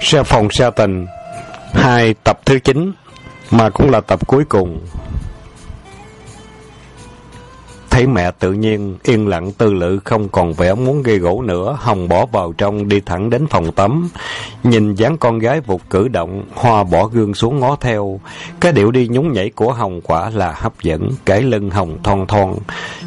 Xe phòng xe tình hai tập thứ 9 mà cũng là tập cuối cùng. Thấy mẹ tự nhiên, yên lặng tư lự không còn vẻ muốn gây gỗ nữa, Hồng bỏ vào trong đi thẳng đến phòng tắm. Nhìn dáng con gái vụt cử động, Hoa bỏ gương xuống ngó theo. Cái điệu đi nhún nhảy của Hồng quả là hấp dẫn, cái lưng Hồng thon thon,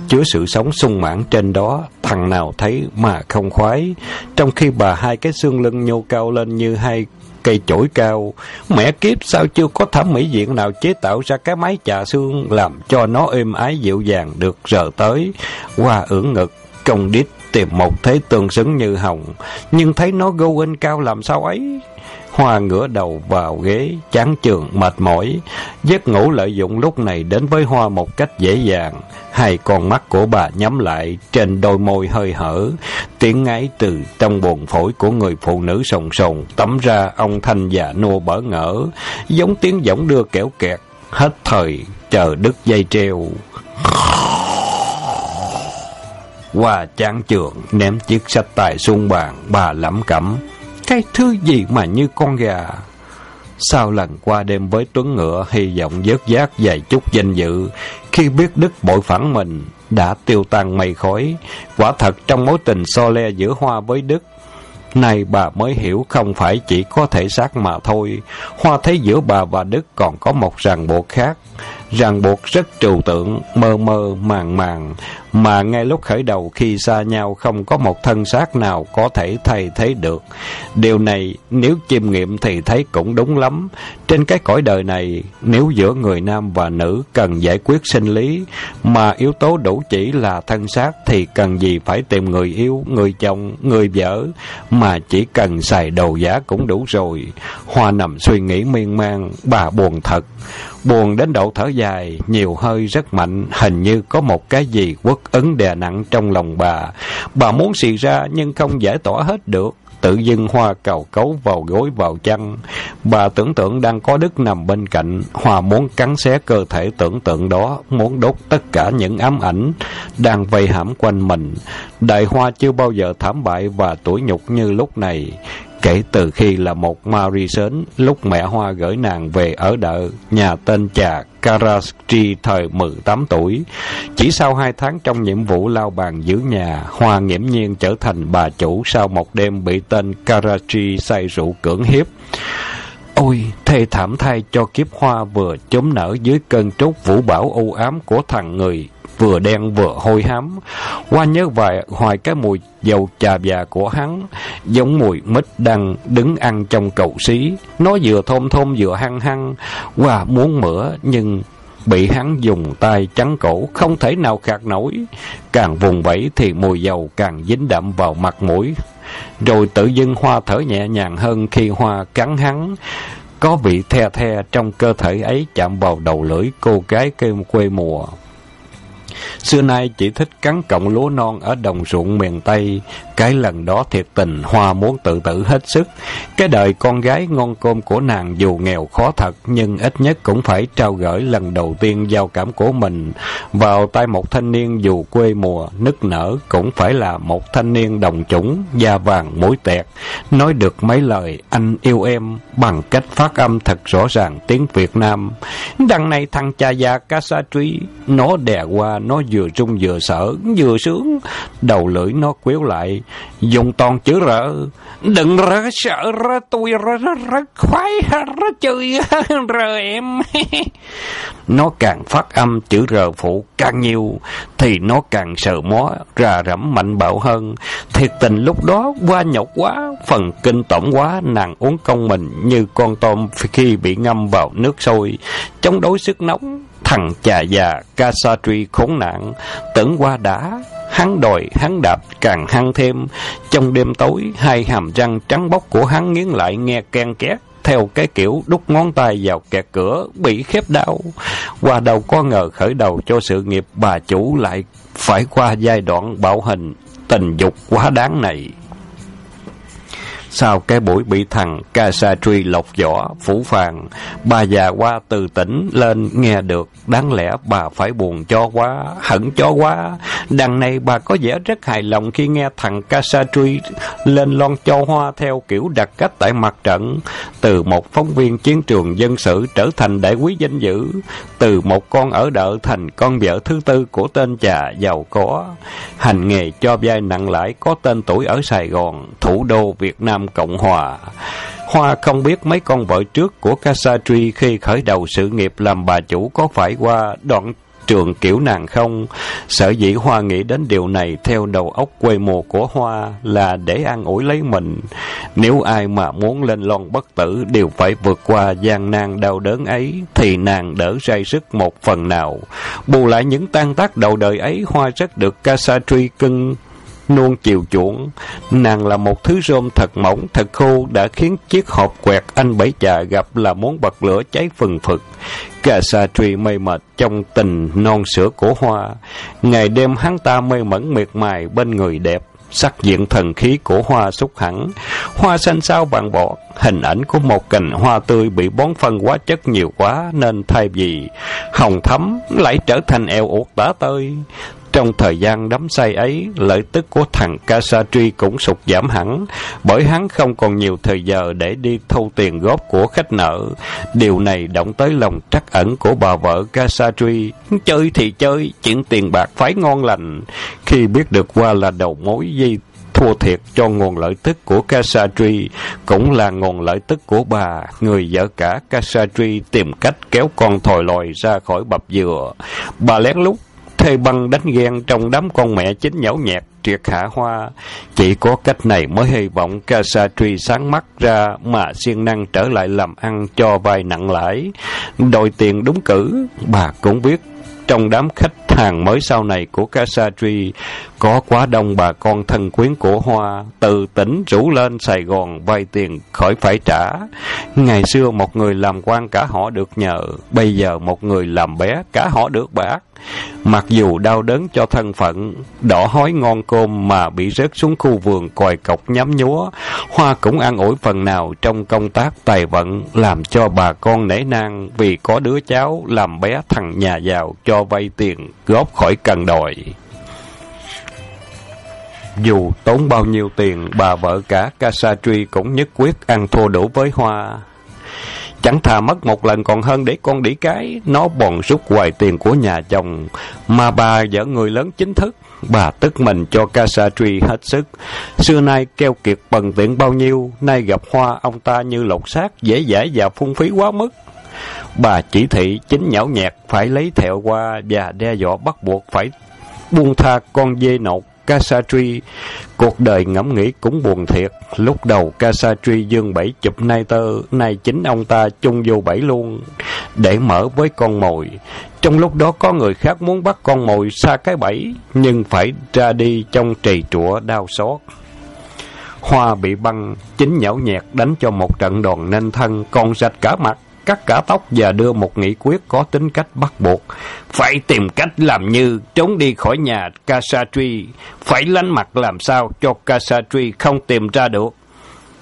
chứa sự sống sung mãn trên đó, thằng nào thấy mà không khoái. Trong khi bà hai cái xương lưng nhô cao lên như hai cây chổi cao. Mẹ kiếp sao chưa có thẩm mỹ viện nào chế tạo ra cái máy chà xương làm cho nó êm ái dịu dàng được rờ tới. Qua ưỡn ngực, công đít tìm một thế tương xứng như hồng, nhưng thấy nó gâu in cao làm sao ấy. Hoa ngửa đầu vào ghế, chán trường, mệt mỏi. Giấc ngủ lợi dụng lúc này đến với Hoa một cách dễ dàng. Hai con mắt của bà nhắm lại, trên đôi môi hơi hở. Tiếng ngáy từ trong buồn phổi của người phụ nữ sồn sồn, tắm ra ông thanh già nô bỡ ngỡ, giống tiếng giọng đưa kẻo kẹt. Hết thời, chờ đứt dây treo. Hoa chán trường, ném chiếc sách tài xuống bàn, bà lẩm cẩm. Cái thứ gì mà như con gà? Sau lần qua đêm với Tuấn Ngựa, hy vọng dớt giác vài chút danh dự, khi biết Đức bội phản mình, đã tiêu tan mây khói. Quả thật trong mối tình so le giữa Hoa với Đức, Nay bà mới hiểu không phải chỉ có thể xác mà thôi. Hoa thấy giữa bà và Đức còn có một ràng buộc khác ràng buộc rất trừu tượng, mơ mơ, màng màng, mà ngay lúc khởi đầu khi xa nhau không có một thân xác nào có thể thay thế được. Điều này nếu chiêm nghiệm thì thấy cũng đúng lắm. Trên cái cõi đời này, nếu giữa người nam và nữ cần giải quyết sinh lý, mà yếu tố đủ chỉ là thân xác thì cần gì phải tìm người yêu, người chồng, người vợ, mà chỉ cần xài đầu giả cũng đủ rồi. Hoa nằm suy nghĩ miên man, bà buồn thật. Buồn đến độ thở dài, nhiều hơi rất mạnh, hình như có một cái gì quất ấn đè nặng trong lòng bà. Bà muốn xì ra nhưng không giải tỏa hết được. Tự dưng hoa cầu cấu vào gối vào chăn. Bà tưởng tượng đang có Đức nằm bên cạnh. Hoa muốn cắn xé cơ thể tưởng tượng đó, muốn đốt tất cả những ám ảnh đang vây hãm quanh mình. Đại Hoa chưa bao giờ thảm bại và tuổi nhục như lúc này. Kể từ khi là một Mary sến, lúc mẹ Hoa gửi nàng về ở đợ, nhà tên trà Karaski thời 18 tuổi. Chỉ sau hai tháng trong nhiệm vụ lao bàn giữ nhà, Hoa nghiễm nhiên trở thành bà chủ sau một đêm bị tên Karachi say rượu cưỡng hiếp. Ôi, thê thảm thay cho kiếp hoa vừa chấm nở dưới cơn trút vũ bảo u ám của thằng người vừa đen vừa hôi hám. Qua nhớ vài hoài cái mùi dầu trà già của hắn, giống mùi mít đang đứng ăn trong cầu xí. Nó vừa thơm thơm vừa hăng hăng, qua muốn mửa nhưng bị hắn dùng tay trắng cổ, không thể nào khạc nổi. Càng vùng vẫy thì mùi dầu càng dính đậm vào mặt mũi. Rồi tự dưng hoa thở nhẹ nhàng hơn khi hoa cắn hắn. Có vị the the trong cơ thể ấy chạm vào đầu lưỡi cô gái kêu quê mùa. Xưa nay chỉ thích cắn cọng lúa non ở đồng ruộng miền Tây. Cái lần đó thiệt tình Hoa muốn tự tử hết sức. Cái đời con gái ngon cơm của nàng dù nghèo khó thật nhưng ít nhất cũng phải trao gửi lần đầu tiên giao cảm của mình vào tay một thanh niên dù quê mùa, nức nở cũng phải là một thanh niên đồng chủng, da vàng mũi tẹt. Nói được mấy lời anh yêu em bằng cách phát âm thật rõ ràng tiếng Việt Nam. Đằng này thằng cha già Kasatri, nó đè qua, nó vừa trung vừa sợ, vừa sướng. Đầu lưỡi nó quéo lại, dùng toàn chữ rỡ. Đừng rỡ sợ ra tôi ra rỡ khoái ra chơi rỡ em. nó càng phát âm chữ rờ phụ càng nhiều thì nó càng sợ mó ra rẫm mạnh bạo hơn. Thiệt tình lúc đó qua nhọc quá, phần kinh tởm quá, nàng uống công mình như con tôm khi bị ngâm vào nước sôi, chống đối sức nóng. Thằng chà già Kasatri khốn nạn, tưởng qua đã, hắn đòi, hắn đạp càng hăng thêm. Trong đêm tối, hai hàm răng trắng bóc của hắn nghiến lại nghe ken két theo cái kiểu đút ngón tay vào kẹt cửa, bị khép đau. Qua đầu có ngờ khởi đầu cho sự nghiệp bà chủ lại phải qua giai đoạn bạo hình, tình dục quá đáng này. Sau cái buổi bị thằng Kasatri lột vỏ, phủ phàng, bà già qua từ tỉnh lên nghe được, đáng lẽ bà phải buồn cho quá, hận cho quá. Đằng này bà có vẻ rất hài lòng khi nghe thằng Kasatri lên lon cho hoa theo kiểu đặt cách tại mặt trận. Từ một phóng viên chiến trường dân sự trở thành đại quý danh dự, từ một con ở đợ thành con vợ thứ tư của tên trà giàu có. Hành nghề cho vai nặng lãi có tên tuổi ở Sài Gòn, thủ đô Việt Nam Cộng Hòa. Hoa không biết mấy con vợ trước của Kasatri khi khởi đầu sự nghiệp làm bà chủ có phải qua đoạn trường kiểu nàng không. Sở dĩ Hoa nghĩ đến điều này theo đầu óc quê mùa của Hoa là để an ủi lấy mình. Nếu ai mà muốn lên lon bất tử đều phải vượt qua gian nan đau đớn ấy, thì nàng đỡ say sức một phần nào. Bù lại những tan tác đầu đời ấy, Hoa rất được Kasatri cưng nuông chiều chuộng. Nàng là một thứ rôm thật mỏng, thật khô đã khiến chiếc hộp quẹt anh bảy trà gặp là muốn bật lửa cháy phừng phực. Cà sa truy mây mệt trong tình non sữa của hoa. Ngày đêm hắn ta mê mẩn miệt mài bên người đẹp sắc diện thần khí của hoa xúc hẳn. Hoa xanh sao vàng bọt, hình ảnh của một cành hoa tươi bị bón phân hóa chất nhiều quá nên thay vì hồng thắm lại trở thành eo uột tả tơi. Trong thời gian đắm say ấy, lợi tức của thằng Kasatri cũng sụt giảm hẳn, bởi hắn không còn nhiều thời giờ để đi thu tiền góp của khách nợ. Điều này động tới lòng trắc ẩn của bà vợ Kasatri. Chơi thì chơi, chuyện tiền bạc phải ngon lành. Khi biết được qua là đầu mối dây thua thiệt cho nguồn lợi tức của Kasatri, cũng là nguồn lợi tức của bà, người vợ cả Kasatri tìm cách kéo con thòi lòi ra khỏi bập dừa. Bà lén lút thê băng đánh ghen trong đám con mẹ chính nhão nhẹt triệt hạ hoa. Chỉ có cách này mới hy vọng ca sa truy sáng mắt ra mà siêng năng trở lại làm ăn cho vay nặng lãi. Đòi tiền đúng cử, bà cũng biết trong đám khách hàng mới sau này của Kasatri có quá đông bà con thân quyến của Hoa từ tỉnh rủ lên Sài Gòn vay tiền khỏi phải trả. Ngày xưa một người làm quan cả họ được nhờ, bây giờ một người làm bé cả họ được bạc. Mặc dù đau đớn cho thân phận, đỏ hói ngon cơm mà bị rớt xuống khu vườn còi cọc nhắm nhúa, Hoa cũng ăn ủi phần nào trong công tác tài vận, làm cho bà con nể nang vì có đứa cháu làm bé thằng nhà giàu cho vay tiền, góp khỏi cần đòi. Dù tốn bao nhiêu tiền, bà vợ cả Kasatri cũng nhất quyết ăn thua đủ với Hoa. Chẳng thà mất một lần còn hơn để con đĩ cái, nó bòn rút hoài tiền của nhà chồng. Mà bà vợ người lớn chính thức, bà tức mình cho Kasatri hết sức. Xưa nay keo kiệt bần tiện bao nhiêu, nay gặp Hoa ông ta như lột xác, dễ dãi và phung phí quá mức. Bà chỉ thị chính nhão nhẹt phải lấy thẹo qua và đe dọa bắt buộc phải buông tha con dê nột Kasatri. Cuộc đời ngẫm nghĩ cũng buồn thiệt. Lúc đầu Kasatri dương bảy chụp nai tơ, nay chính ông ta chung vô bảy luôn, để mở với con mồi. Trong lúc đó có người khác muốn bắt con mồi xa cái bẫy, nhưng phải ra đi trong trì trụa đau xót. Hoa bị băng, chính nhão nhẹt đánh cho một trận đòn nên thân, còn rạch cả mặt cắt cả tóc và đưa một nghị quyết có tính cách bắt buộc. Phải tìm cách làm như trốn đi khỏi nhà Kasatri, phải lánh mặt làm sao cho Kasatri không tìm ra được.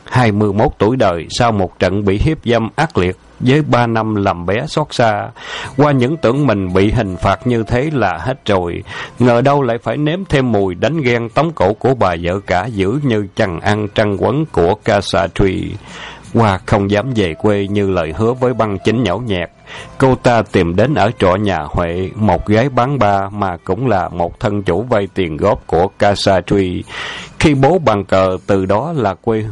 21 tuổi đời sau một trận bị hiếp dâm ác liệt với ba năm làm bé xót xa. Qua những tưởng mình bị hình phạt như thế là hết rồi. Ngờ đâu lại phải nếm thêm mùi đánh ghen tống cổ của bà vợ cả dữ như chằn ăn trăng quấn của Kasatri. Hoa không dám về quê như lời hứa với băng chính nhão nhẹt. Cô ta tìm đến ở trọ nhà Huệ, một gái bán ba mà cũng là một thân chủ vay tiền góp của Kasatri. Khi bố bàn cờ từ đó là quê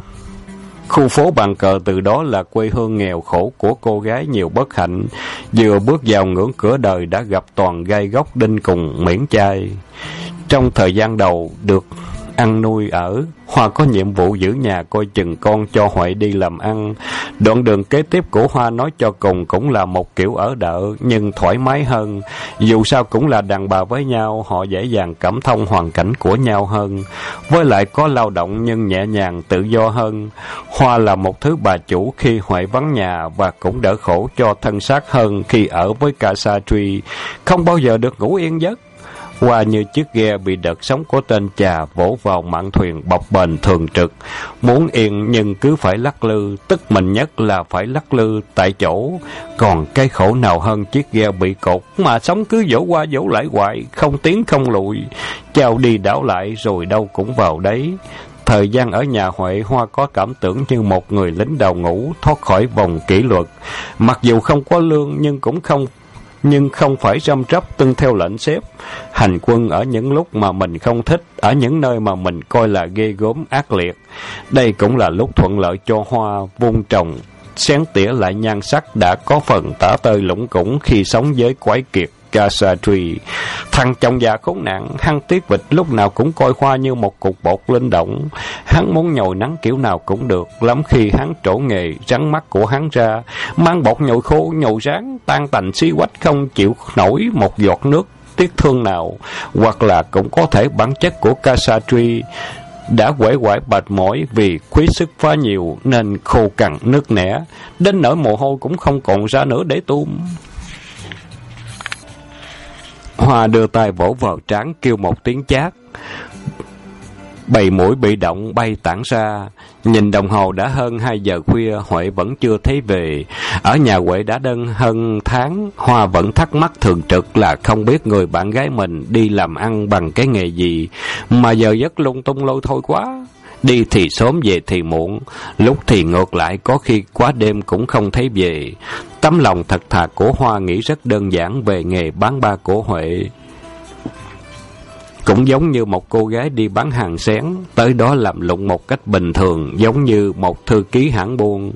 Khu phố bàn cờ từ đó là quê hương nghèo khổ của cô gái nhiều bất hạnh. Vừa bước vào ngưỡng cửa đời đã gặp toàn gai góc đinh cùng miễn chai. Trong thời gian đầu được ăn nuôi ở. Hoa có nhiệm vụ giữ nhà coi chừng con cho Huệ đi làm ăn. Đoạn đường kế tiếp của Hoa nói cho cùng cũng là một kiểu ở đợ nhưng thoải mái hơn. Dù sao cũng là đàn bà với nhau, họ dễ dàng cảm thông hoàn cảnh của nhau hơn. Với lại có lao động nhưng nhẹ nhàng tự do hơn. Hoa là một thứ bà chủ khi Huệ vắng nhà và cũng đỡ khổ cho thân xác hơn khi ở với Casa Sa Truy. Không bao giờ được ngủ yên giấc qua như chiếc ghe bị đợt sóng của tên trà vỗ vào mạn thuyền bọc bền thường trực. Muốn yên nhưng cứ phải lắc lư, tức mình nhất là phải lắc lư tại chỗ. Còn cái khổ nào hơn chiếc ghe bị cột mà sóng cứ dỗ qua dỗ lại hoài, không tiến không lùi. Chào đi đảo lại rồi đâu cũng vào đấy. Thời gian ở nhà Huệ Hoa có cảm tưởng như một người lính đầu ngũ thoát khỏi vòng kỷ luật. Mặc dù không có lương nhưng cũng không nhưng không phải răm rắp tuân theo lệnh xếp. Hành quân ở những lúc mà mình không thích, ở những nơi mà mình coi là ghê gớm ác liệt. Đây cũng là lúc thuận lợi cho Hoa vung trồng, sáng tỉa lại nhan sắc đã có phần tả tơi lũng củng khi sống với quái kiệt. Kasatri. Thằng chồng già khốn nạn, hăng tiết vịt lúc nào cũng coi khoa như một cục bột linh động. Hắn muốn nhồi nắng kiểu nào cũng được, lắm khi hắn trổ nghề, rắn mắt của hắn ra, mang bột nhồi khô, nhồi ráng, tan tành xí quách không chịu nổi một giọt nước tiếc thương nào, hoặc là cũng có thể bản chất của Kasatri đã quể quải bạch mỏi vì quý sức phá nhiều nên khô cằn nước nẻ, đến nỗi mồ hôi cũng không còn ra nữa để tuôn. Hoa đưa tay vỗ vào trán kêu một tiếng chát. Bầy mũi bị động bay tản ra. Nhìn đồng hồ đã hơn hai giờ khuya, Huệ vẫn chưa thấy về. Ở nhà Huệ đã đơn hơn tháng, Hoa vẫn thắc mắc thường trực là không biết người bạn gái mình đi làm ăn bằng cái nghề gì, mà giờ giấc lung tung lôi thôi quá. Đi thì sớm về thì muộn, lúc thì ngược lại có khi quá đêm cũng không thấy về. Tấm lòng thật thà của Hoa nghĩ rất đơn giản về nghề bán ba của Huệ. Cũng giống như một cô gái đi bán hàng xén, tới đó làm lụng một cách bình thường, giống như một thư ký hãng buôn.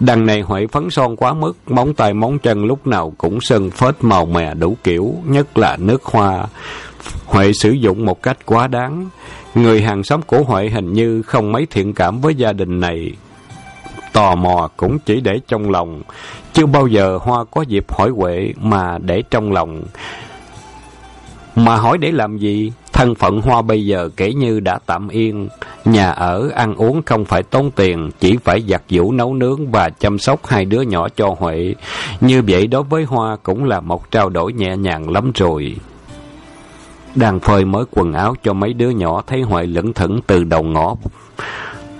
Đằng này Huệ phấn son quá mức, móng tay móng chân lúc nào cũng sơn phết màu mè đủ kiểu, nhất là nước hoa. Huệ sử dụng một cách quá đáng. Người hàng xóm của Huệ hình như không mấy thiện cảm với gia đình này. Tò mò cũng chỉ để trong lòng. Chưa bao giờ Hoa có dịp hỏi Huệ mà để trong lòng. Mà hỏi để làm gì? Thân phận Hoa bây giờ kể như đã tạm yên. Nhà ở, ăn uống không phải tốn tiền, chỉ phải giặt giũ nấu nướng và chăm sóc hai đứa nhỏ cho Huệ. Như vậy đối với Hoa cũng là một trao đổi nhẹ nhàng lắm rồi. Đang phơi mới quần áo cho mấy đứa nhỏ thấy Huệ lững thững từ đầu ngõ.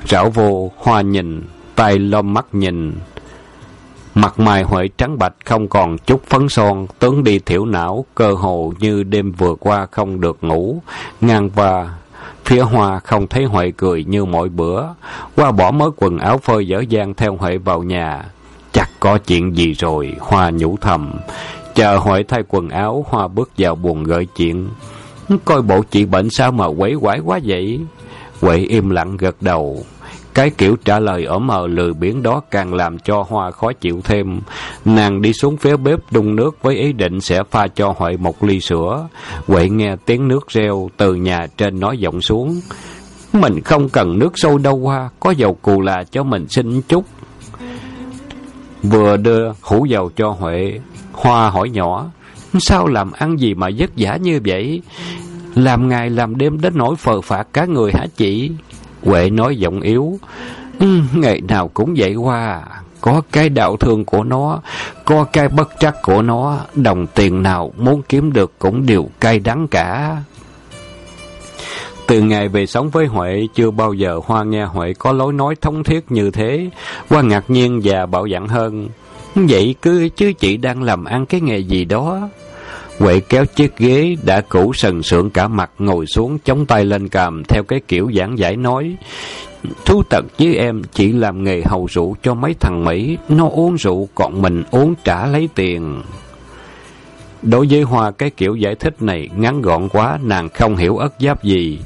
Rảo vô, Hoa nhìn, tay lom mắt nhìn. Mặt mày Huệ trắng bạch không còn chút phấn son, tướng đi thiểu não, cơ hồ như đêm vừa qua không được ngủ. Ngang và phía Hoa không thấy Huệ cười như mọi bữa. Qua bỏ mới quần áo phơi dở dang theo Huệ vào nhà. Chắc có chuyện gì rồi, Hoa nhủ thầm. Chờ Huệ thay quần áo, Hoa bước vào buồn gợi chuyện. Coi bộ chị bệnh sao mà quấy quải quá vậy? Huệ im lặng gật đầu. Cái kiểu trả lời ở mờ lười biến đó càng làm cho Hoa khó chịu thêm. Nàng đi xuống phía bếp đun nước với ý định sẽ pha cho Huệ một ly sữa. Huệ nghe tiếng nước reo từ nhà trên nói vọng xuống. Mình không cần nước sôi đâu Hoa, có dầu cù là cho mình xin chút. Vừa đưa hũ dầu cho Huệ, Hoa hỏi nhỏ, sao làm ăn gì mà vất vả như vậy? Làm ngày làm đêm đến nỗi phờ phạt cả người hả chị? Huệ nói giọng yếu. Ừ, ngày nào cũng vậy qua. Có cái đạo thương của nó, có cái bất trắc của nó, đồng tiền nào muốn kiếm được cũng đều cay đắng cả. Từ ngày về sống với Huệ, chưa bao giờ Hoa nghe Huệ có lối nói thống thiết như thế. Hoa ngạc nhiên và bảo dặn hơn. Vậy cứ chứ chị đang làm ăn cái nghề gì đó. Huệ kéo chiếc ghế đã cũ sần sượng cả mặt ngồi xuống chống tay lên cằm theo cái kiểu giảng giải nói. Thú thật với em chỉ làm nghề hầu rượu cho mấy thằng Mỹ, nó uống rượu còn mình uống trả lấy tiền. Đối với Hoa cái kiểu giải thích này ngắn gọn quá, nàng không hiểu ất giáp gì.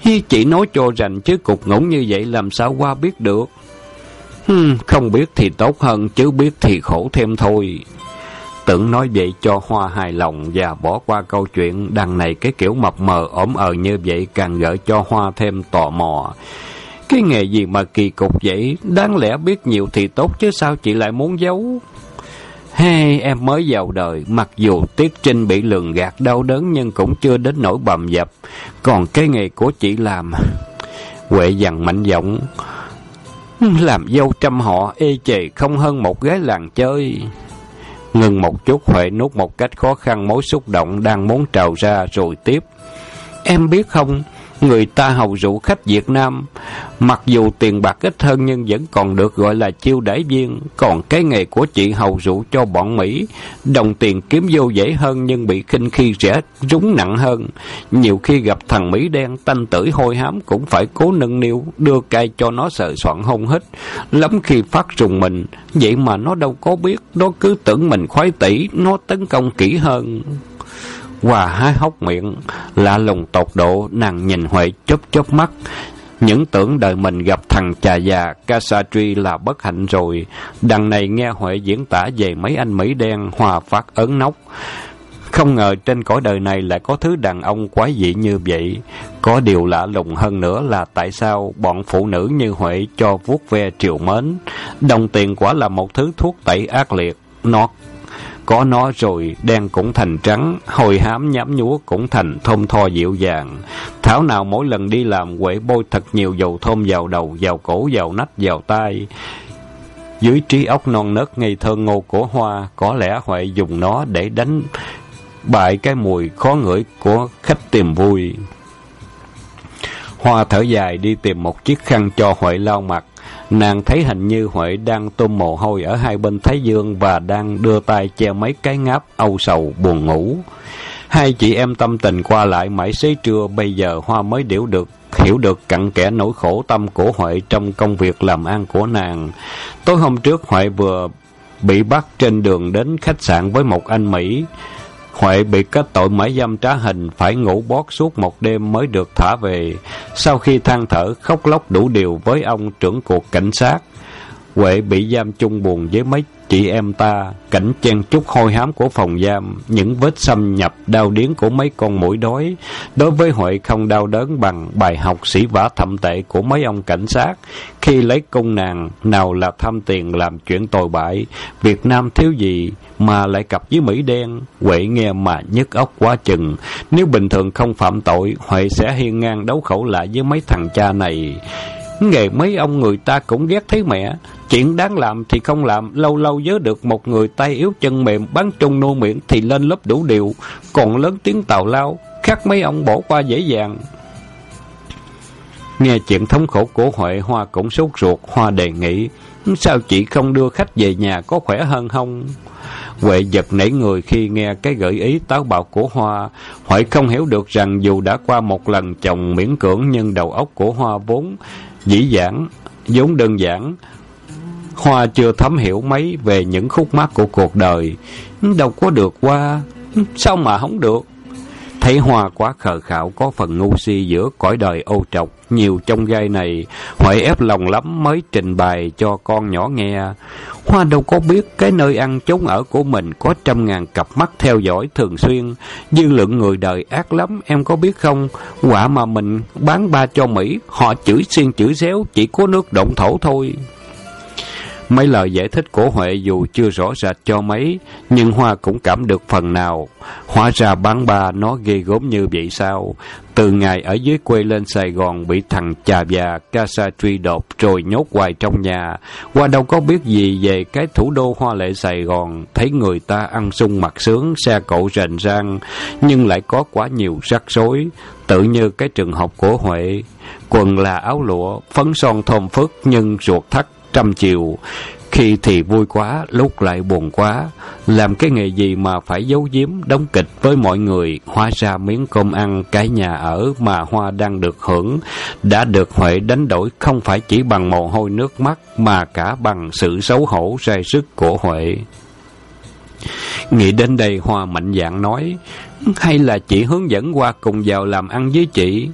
Hi chỉ nói cho rành chứ cục ngỗng như vậy làm sao qua biết được. Hmm, không biết thì tốt hơn, chứ biết thì khổ thêm thôi. Tưởng nói vậy cho Hoa hài lòng và bỏ qua câu chuyện đằng này cái kiểu mập mờ ổm ờ như vậy càng gợi cho Hoa thêm tò mò. Cái nghề gì mà kỳ cục vậy, đáng lẽ biết nhiều thì tốt chứ sao chị lại muốn giấu? Hey, em mới vào đời, mặc dù Tiết Trinh bị lường gạt đau đớn nhưng cũng chưa đến nỗi bầm dập. Còn cái nghề của chị làm... Huệ dằn mạnh giọng, làm dâu trăm họ ê chề không hơn một gái làng chơi. Ngừng một chút Huệ nuốt một cách khó khăn mối xúc động đang muốn trào ra rồi tiếp. Em biết không, người ta hầu rượu khách Việt Nam. Mặc dù tiền bạc ít hơn nhưng vẫn còn được gọi là chiêu đãi viên. Còn cái nghề của chị hầu rượu cho bọn Mỹ, đồng tiền kiếm vô dễ hơn nhưng bị khinh khi rẻ rúng nặng hơn. Nhiều khi gặp thằng Mỹ đen tanh tử hôi hám cũng phải cố nâng niu, đưa cay cho nó sợ soạn hôn hít. Lắm khi phát rùng mình, vậy mà nó đâu có biết, nó cứ tưởng mình khoái tỷ, nó tấn công kỹ hơn. Hòa há hốc miệng, lạ lùng tột độ, nàng nhìn Huệ chớp chớp mắt. Những tưởng đời mình gặp thằng chà già Kasatri là bất hạnh rồi. Đằng này nghe Huệ diễn tả về mấy anh Mỹ đen hòa phát ấn nóc. Không ngờ trên cõi đời này lại có thứ đàn ông quái dị như vậy. Có điều lạ lùng hơn nữa là tại sao bọn phụ nữ như Huệ cho vuốt ve triều mến. Đồng tiền quả là một thứ thuốc tẩy ác liệt. Nó có nó rồi, đen cũng thành trắng, hồi hám nhám nhúa cũng thành thơm tho dịu dàng. Thảo nào mỗi lần đi làm quệ bôi thật nhiều dầu thơm vào đầu, vào cổ, vào nách, vào tai. Dưới trí óc non nớt ngây thơ ngô của hoa, có lẽ Huệ dùng nó để đánh bại cái mùi khó ngửi của khách tìm vui. Hoa thở dài đi tìm một chiếc khăn cho Huệ lau mặt. Nàng thấy hình như Huệ đang tôm mồ hôi ở hai bên Thái Dương và đang đưa tay che mấy cái ngáp âu sầu buồn ngủ. Hai chị em tâm tình qua lại mãi xế trưa, bây giờ Hoa mới điểu được hiểu được cặn kẽ nỗi khổ tâm của Huệ trong công việc làm ăn của nàng. Tối hôm trước Huệ vừa bị bắt trên đường đến khách sạn với một anh Mỹ. Huệ bị kết tội mãi dâm trá hình, phải ngủ bót suốt một đêm mới được thả về. Sau khi than thở, khóc lóc đủ điều với ông trưởng cuộc cảnh sát. Huệ bị giam chung buồn với mấy chị em ta, cảnh chen chúc hôi hám của phòng giam, những vết xâm nhập đau điến của mấy con mũi đói. Đối với Huệ không đau đớn bằng bài học sĩ vả thậm tệ của mấy ông cảnh sát. Khi lấy cung nàng, nào là tham tiền làm chuyện tồi bại, Việt Nam thiếu gì mà lại cặp với Mỹ đen, Huệ nghe mà nhức óc quá chừng. Nếu bình thường không phạm tội, Huệ sẽ hiên ngang đấu khẩu lại với mấy thằng cha này. Nghề mấy ông người ta cũng ghét thấy mẹ. Chuyện đáng làm thì không làm, lâu lâu nhớ được một người tay yếu chân mềm bán trung nô miệng thì lên lớp đủ điều, còn lớn tiếng tào lao, khác mấy ông bỏ qua dễ dàng. Nghe chuyện thống khổ của Huệ Hoa cũng sốt ruột, Hoa đề nghị, sao chị không đưa khách về nhà có khỏe hơn không? Huệ giật nảy người khi nghe cái gợi ý táo bạo của Hoa. Huệ không hiểu được rằng dù đã qua một lần chồng miễn cưỡng nhưng đầu óc của Hoa vốn dĩ dãn, vốn đơn giản. Hoa chưa thấm hiểu mấy về những khúc mắc của cuộc đời. Đâu có được qua, sao mà không được? Thấy Hoa quá khờ khạo có phần ngu si giữa cõi đời ô trọc, nhiều trong gai này, Huệ ép lòng lắm mới trình bày cho con nhỏ nghe. Hoa đâu có biết cái nơi ăn chốn ở của mình có trăm ngàn cặp mắt theo dõi thường xuyên. Dư lượng người đời ác lắm, em có biết không? Quả mà mình bán ba cho Mỹ, họ chửi xiên chửi xéo, chỉ có nước động thổ thôi. Mấy lời giải thích của Huệ dù chưa rõ rệt cho mấy, nhưng Hoa cũng cảm được phần nào. Hóa ra bán ba nó ghê gốm như vậy sao? Từ ngày ở dưới quê lên Sài Gòn bị thằng chà già Casa truy đột rồi nhốt hoài trong nhà. Hoa đâu có biết gì về cái thủ đô hoa lệ Sài Gòn. Thấy người ta ăn sung mặc sướng, xe cộ rành rang, nhưng lại có quá nhiều rắc rối. Tự như cái trường học của Huệ. Quần là áo lụa, phấn son thơm phức nhưng ruột thắt trăm chiều. Khi thì vui quá, lúc lại buồn quá. Làm cái nghề gì mà phải giấu giếm, đóng kịch với mọi người. Hóa ra miếng cơm ăn, cái nhà ở mà Hoa đang được hưởng. Đã được Huệ đánh đổi không phải chỉ bằng mồ hôi nước mắt, mà cả bằng sự xấu hổ sai sức của Huệ. Nghĩ đến đây Hoa mạnh dạng nói, hay là chị hướng dẫn qua cùng vào làm ăn với chị?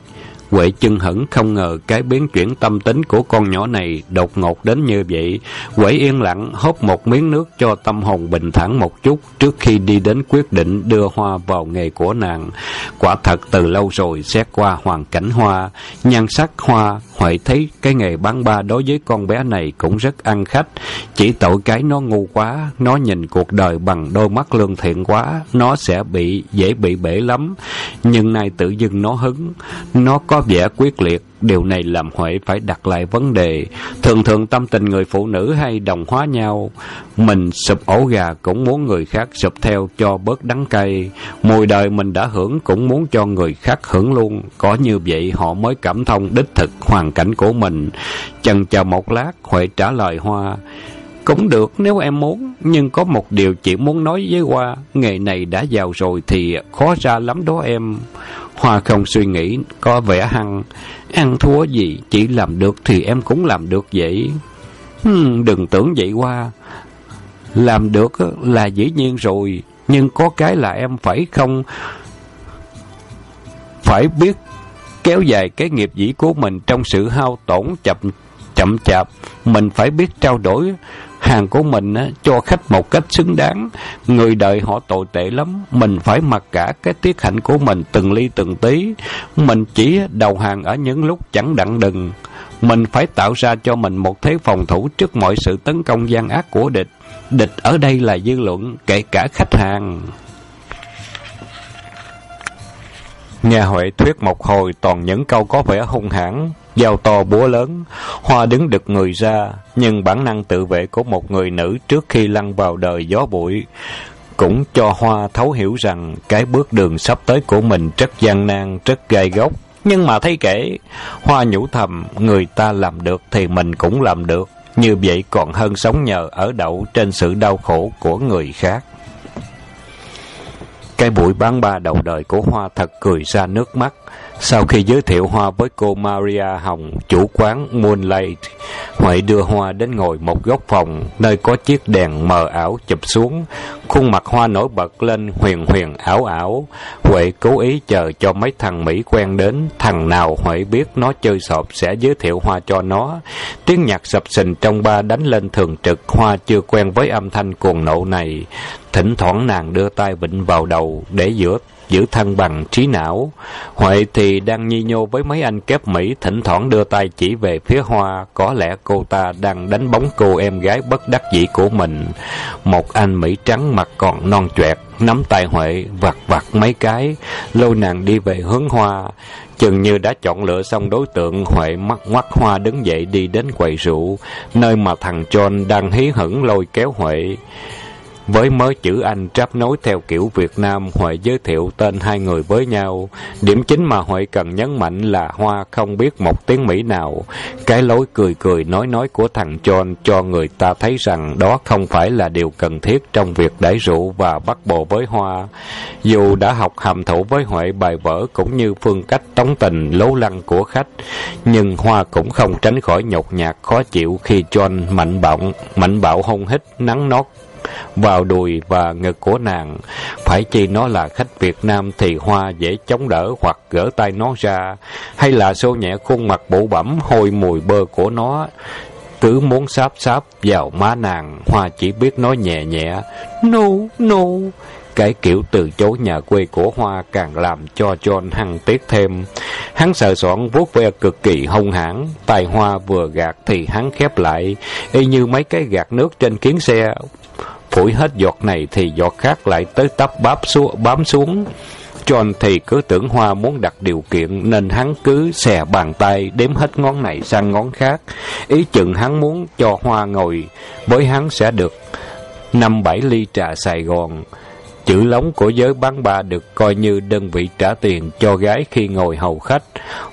Huệ chân hững không ngờ cái biến chuyển tâm tính của con nhỏ này đột ngột đến như vậy. Huệ yên lặng hốt một miếng nước cho tâm hồn bình thản một chút trước khi đi đến quyết định đưa Hoa vào nghề của nàng. Quả thật từ lâu rồi xét qua hoàn cảnh Hoa, nhan sắc Hoa, Huệ thấy cái nghề bán ba đối với con bé này cũng rất ăn khách. Chỉ tội cái nó ngu quá, nó nhìn cuộc đời bằng đôi mắt lương thiện quá, nó sẽ bị dễ bị bể lắm. Nhưng nay tự dưng nó hứng, nó có vẻ quyết liệt, điều này làm Huệ phải đặt lại vấn đề. Thường thường tâm tình người phụ nữ hay đồng hóa nhau. Mình sụp ổ gà cũng muốn người khác sụp theo cho bớt đắng cay. Mùi đời mình đã hưởng cũng muốn cho người khác hưởng luôn. Có như vậy họ mới cảm thông đích thực hoàn cảnh của mình. Chần chờ một lát, Huệ trả lời Hoa. Cũng được nếu em muốn, nhưng có một điều chị muốn nói với Hoa, nghề này đã giàu rồi thì khó ra lắm đó em. Hoa không suy nghĩ, có vẻ hăng. Ăn thua gì, chỉ làm được thì em cũng làm được vậy. Hmm, đừng tưởng vậy Hoa. Làm được là dĩ nhiên rồi, nhưng có cái là em phải không... Phải biết kéo dài cái nghiệp dĩ của mình trong sự hao tổn chậm chậm chạp. Mình phải biết trao đổi hàng của mình á, cho khách một cách xứng đáng. Người đợi họ tồi tệ lắm, mình phải mặc cả cái tiết hạnh của mình từng ly từng tí. Mình chỉ đầu hàng ở những lúc chẳng đặng đừng. Mình phải tạo ra cho mình một thế phòng thủ trước mọi sự tấn công gian ác của địch. Địch ở đây là dư luận, kể cả khách hàng. Nghe Huệ thuyết một hồi toàn những câu có vẻ hung hãn, dao to búa lớn, Hoa đứng đực người ra, nhưng bản năng tự vệ của một người nữ trước khi lăn vào đời gió bụi cũng cho Hoa thấu hiểu rằng cái bước đường sắp tới của mình rất gian nan, rất gai góc. Nhưng mà thấy kể, Hoa nhủ thầm, người ta làm được thì mình cũng làm được. Như vậy còn hơn sống nhờ ở đậu trên sự đau khổ của người khác. Cái buổi bán ba đầu đời của Hoa thật cười ra nước mắt. Sau khi giới thiệu Hoa với cô Maria Hồng, chủ quán Moonlight, Huệ đưa Hoa đến ngồi một góc phòng, nơi có chiếc đèn mờ ảo chụp xuống. Khuôn mặt Hoa nổi bật lên huyền huyền ảo ảo. Huệ cố ý chờ cho mấy thằng Mỹ quen đến. Thằng nào Huệ biết nó chơi sọp sẽ giới thiệu Hoa cho nó. Tiếng nhạc sập sình trong ba đánh lên thường trực. Hoa chưa quen với âm thanh cuồng nộ này. Thỉnh thoảng nàng đưa tay vịnh vào đầu để giữa giữ thân bằng trí não. Huệ thì đang nhi nhô với mấy anh kép Mỹ, thỉnh thoảng đưa tay chỉ về phía Hoa, có lẽ cô ta đang đánh bóng cô em gái bất đắc dĩ của mình. Một anh Mỹ trắng mặt còn non choẹt, nắm tay Huệ, vặt vặt mấy cái, lôi nàng đi về hướng Hoa. Chừng như đã chọn lựa xong đối tượng, Huệ mắt ngoắt Hoa đứng dậy đi đến quầy rượu, nơi mà thằng John đang hí hửng lôi kéo Huệ. Với mớ chữ Anh tráp nối theo kiểu Việt Nam, Huệ giới thiệu tên hai người với nhau. Điểm chính mà Huệ cần nhấn mạnh là Hoa không biết một tiếng Mỹ nào. Cái lối cười cười nói nói của thằng John cho người ta thấy rằng đó không phải là điều cần thiết trong việc đãi rượu và bắt bồ với Hoa. Dù đã học hàm thủ với Huệ bài vở cũng như phương cách tống tình lố lăng của khách, nhưng Hoa cũng không tránh khỏi nhột nhạt khó chịu khi John mạnh bạo, mạnh bạo hôn hít nắng nót vào đùi và ngực của nàng. Phải chi nó là khách Việt Nam thì Hoa dễ chống đỡ hoặc gỡ tay nó ra, hay là xô nhẹ khuôn mặt bụ bẩm hôi mùi bơ của nó. Cứ muốn sáp sáp vào má nàng, Hoa chỉ biết nói nhẹ nhẹ, No, no. Cái kiểu từ chối nhà quê của Hoa càng làm cho John hăng tiếc thêm. Hắn sợ soạn vuốt ve cực kỳ hung hãn, tài Hoa vừa gạt thì hắn khép lại, y như mấy cái gạt nước trên kiến xe, phủi hết giọt này thì giọt khác lại tới tấp bám xuống, bám xuống. John thì cứ tưởng Hoa muốn đặt điều kiện nên hắn cứ xè bàn tay đếm hết ngón này sang ngón khác. Ý chừng hắn muốn cho Hoa ngồi với hắn sẽ được năm bảy ly trà Sài Gòn. Chữ lóng của giới bán ba được coi như đơn vị trả tiền cho gái khi ngồi hầu khách.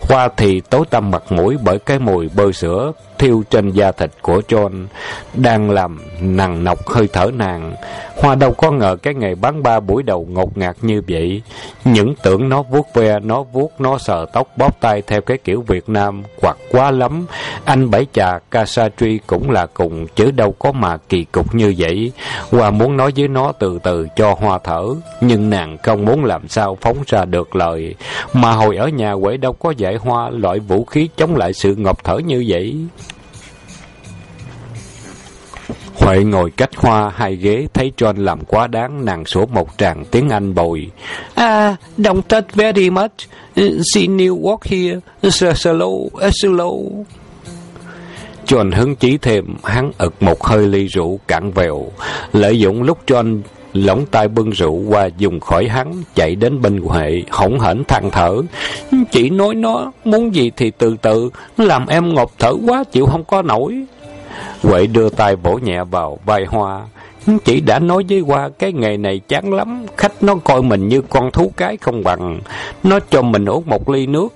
Hoa thì tối tăm mặt mũi bởi cái mùi bơ sữa thiêu trên da thịt của John đang làm nằng nọc hơi thở nàng. Hoa đâu có ngờ cái ngày bán ba buổi đầu ngột ngạt như vậy. Những tưởng nó vuốt ve, nó vuốt, nó sờ tóc bóp tay theo cái kiểu Việt Nam, hoặc quá lắm. Anh bảy trà Kasatri cũng là cùng, chứ đâu có mà kỳ cục như vậy. Hoa muốn nói với nó từ từ cho Hoa thở, nhưng nàng không muốn làm sao phóng ra được lời. Mà hồi ở nhà quỷ đâu có dạy Hoa loại vũ khí chống lại sự ngọc thở như vậy. Huệ ngồi cách Hoa hai ghế, thấy John làm quá đáng, nàng sổ một tràng tiếng Anh bồi. Ah, don't touch very much. See New walk here. Slow, slow. John hứng chí thêm, hắn ực một hơi ly rượu cạn vèo, lợi dụng lúc John lỏng tay bưng rượu qua dùng khỏi hắn, chạy đến bên Huệ, hỗn hển than thở. Chị nói nó, muốn gì thì từ từ, làm em ngột thở quá chịu không có nổi. Huệ đưa tay vỗ nhẹ vào vai Hoa. Chị đã nói với Hoa cái nghề này chán lắm, khách nó coi mình như con thú cái không bằng. Nó cho mình uống một ly nước,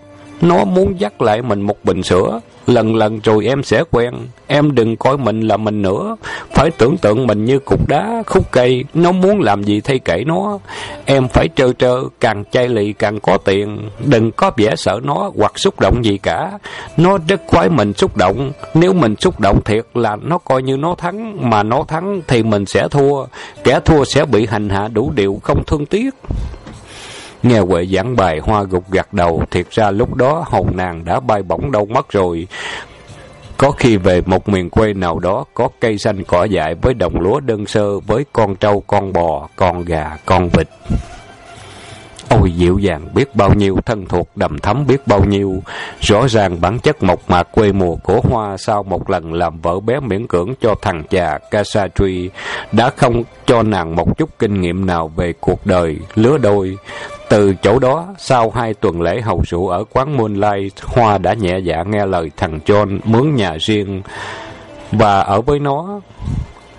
nó muốn dắt lại mình một bình sữa. Lần lần rồi em sẽ quen. Em đừng coi mình là mình nữa. Phải tưởng tượng mình như cục đá, khúc cây. Nó muốn làm gì thay kể nó. Em phải trơ trơ, càng chai lì càng có tiền. Đừng có vẻ sợ nó hoặc xúc động gì cả. Nó rất khoái mình xúc động. Nếu mình xúc động thiệt là nó coi như nó thắng. Mà nó thắng thì mình sẽ thua. Kẻ thua sẽ bị hành hạ đủ điều không thương tiếc. Nghe Huệ giảng bài hoa gục gặt đầu, thiệt ra lúc đó hồn nàng đã bay bổng đâu mất rồi. Có khi về một miền quê nào đó có cây xanh cỏ dại với đồng lúa đơn sơ với con trâu, con bò, con gà, con vịt. Ôi dịu dàng biết bao nhiêu, thân thuộc đầm thấm biết bao nhiêu. Rõ ràng bản chất mộc mạc quê mùa của Hoa sau một lần làm vợ bé miễn cưỡng cho thằng cha Kasatri đã không cho nàng một chút kinh nghiệm nào về cuộc đời, lứa đôi. Từ chỗ đó, sau hai tuần lễ hầu rượu ở quán Moonlight, Hoa đã nhẹ dạ nghe lời thằng John mướn nhà riêng và ở với nó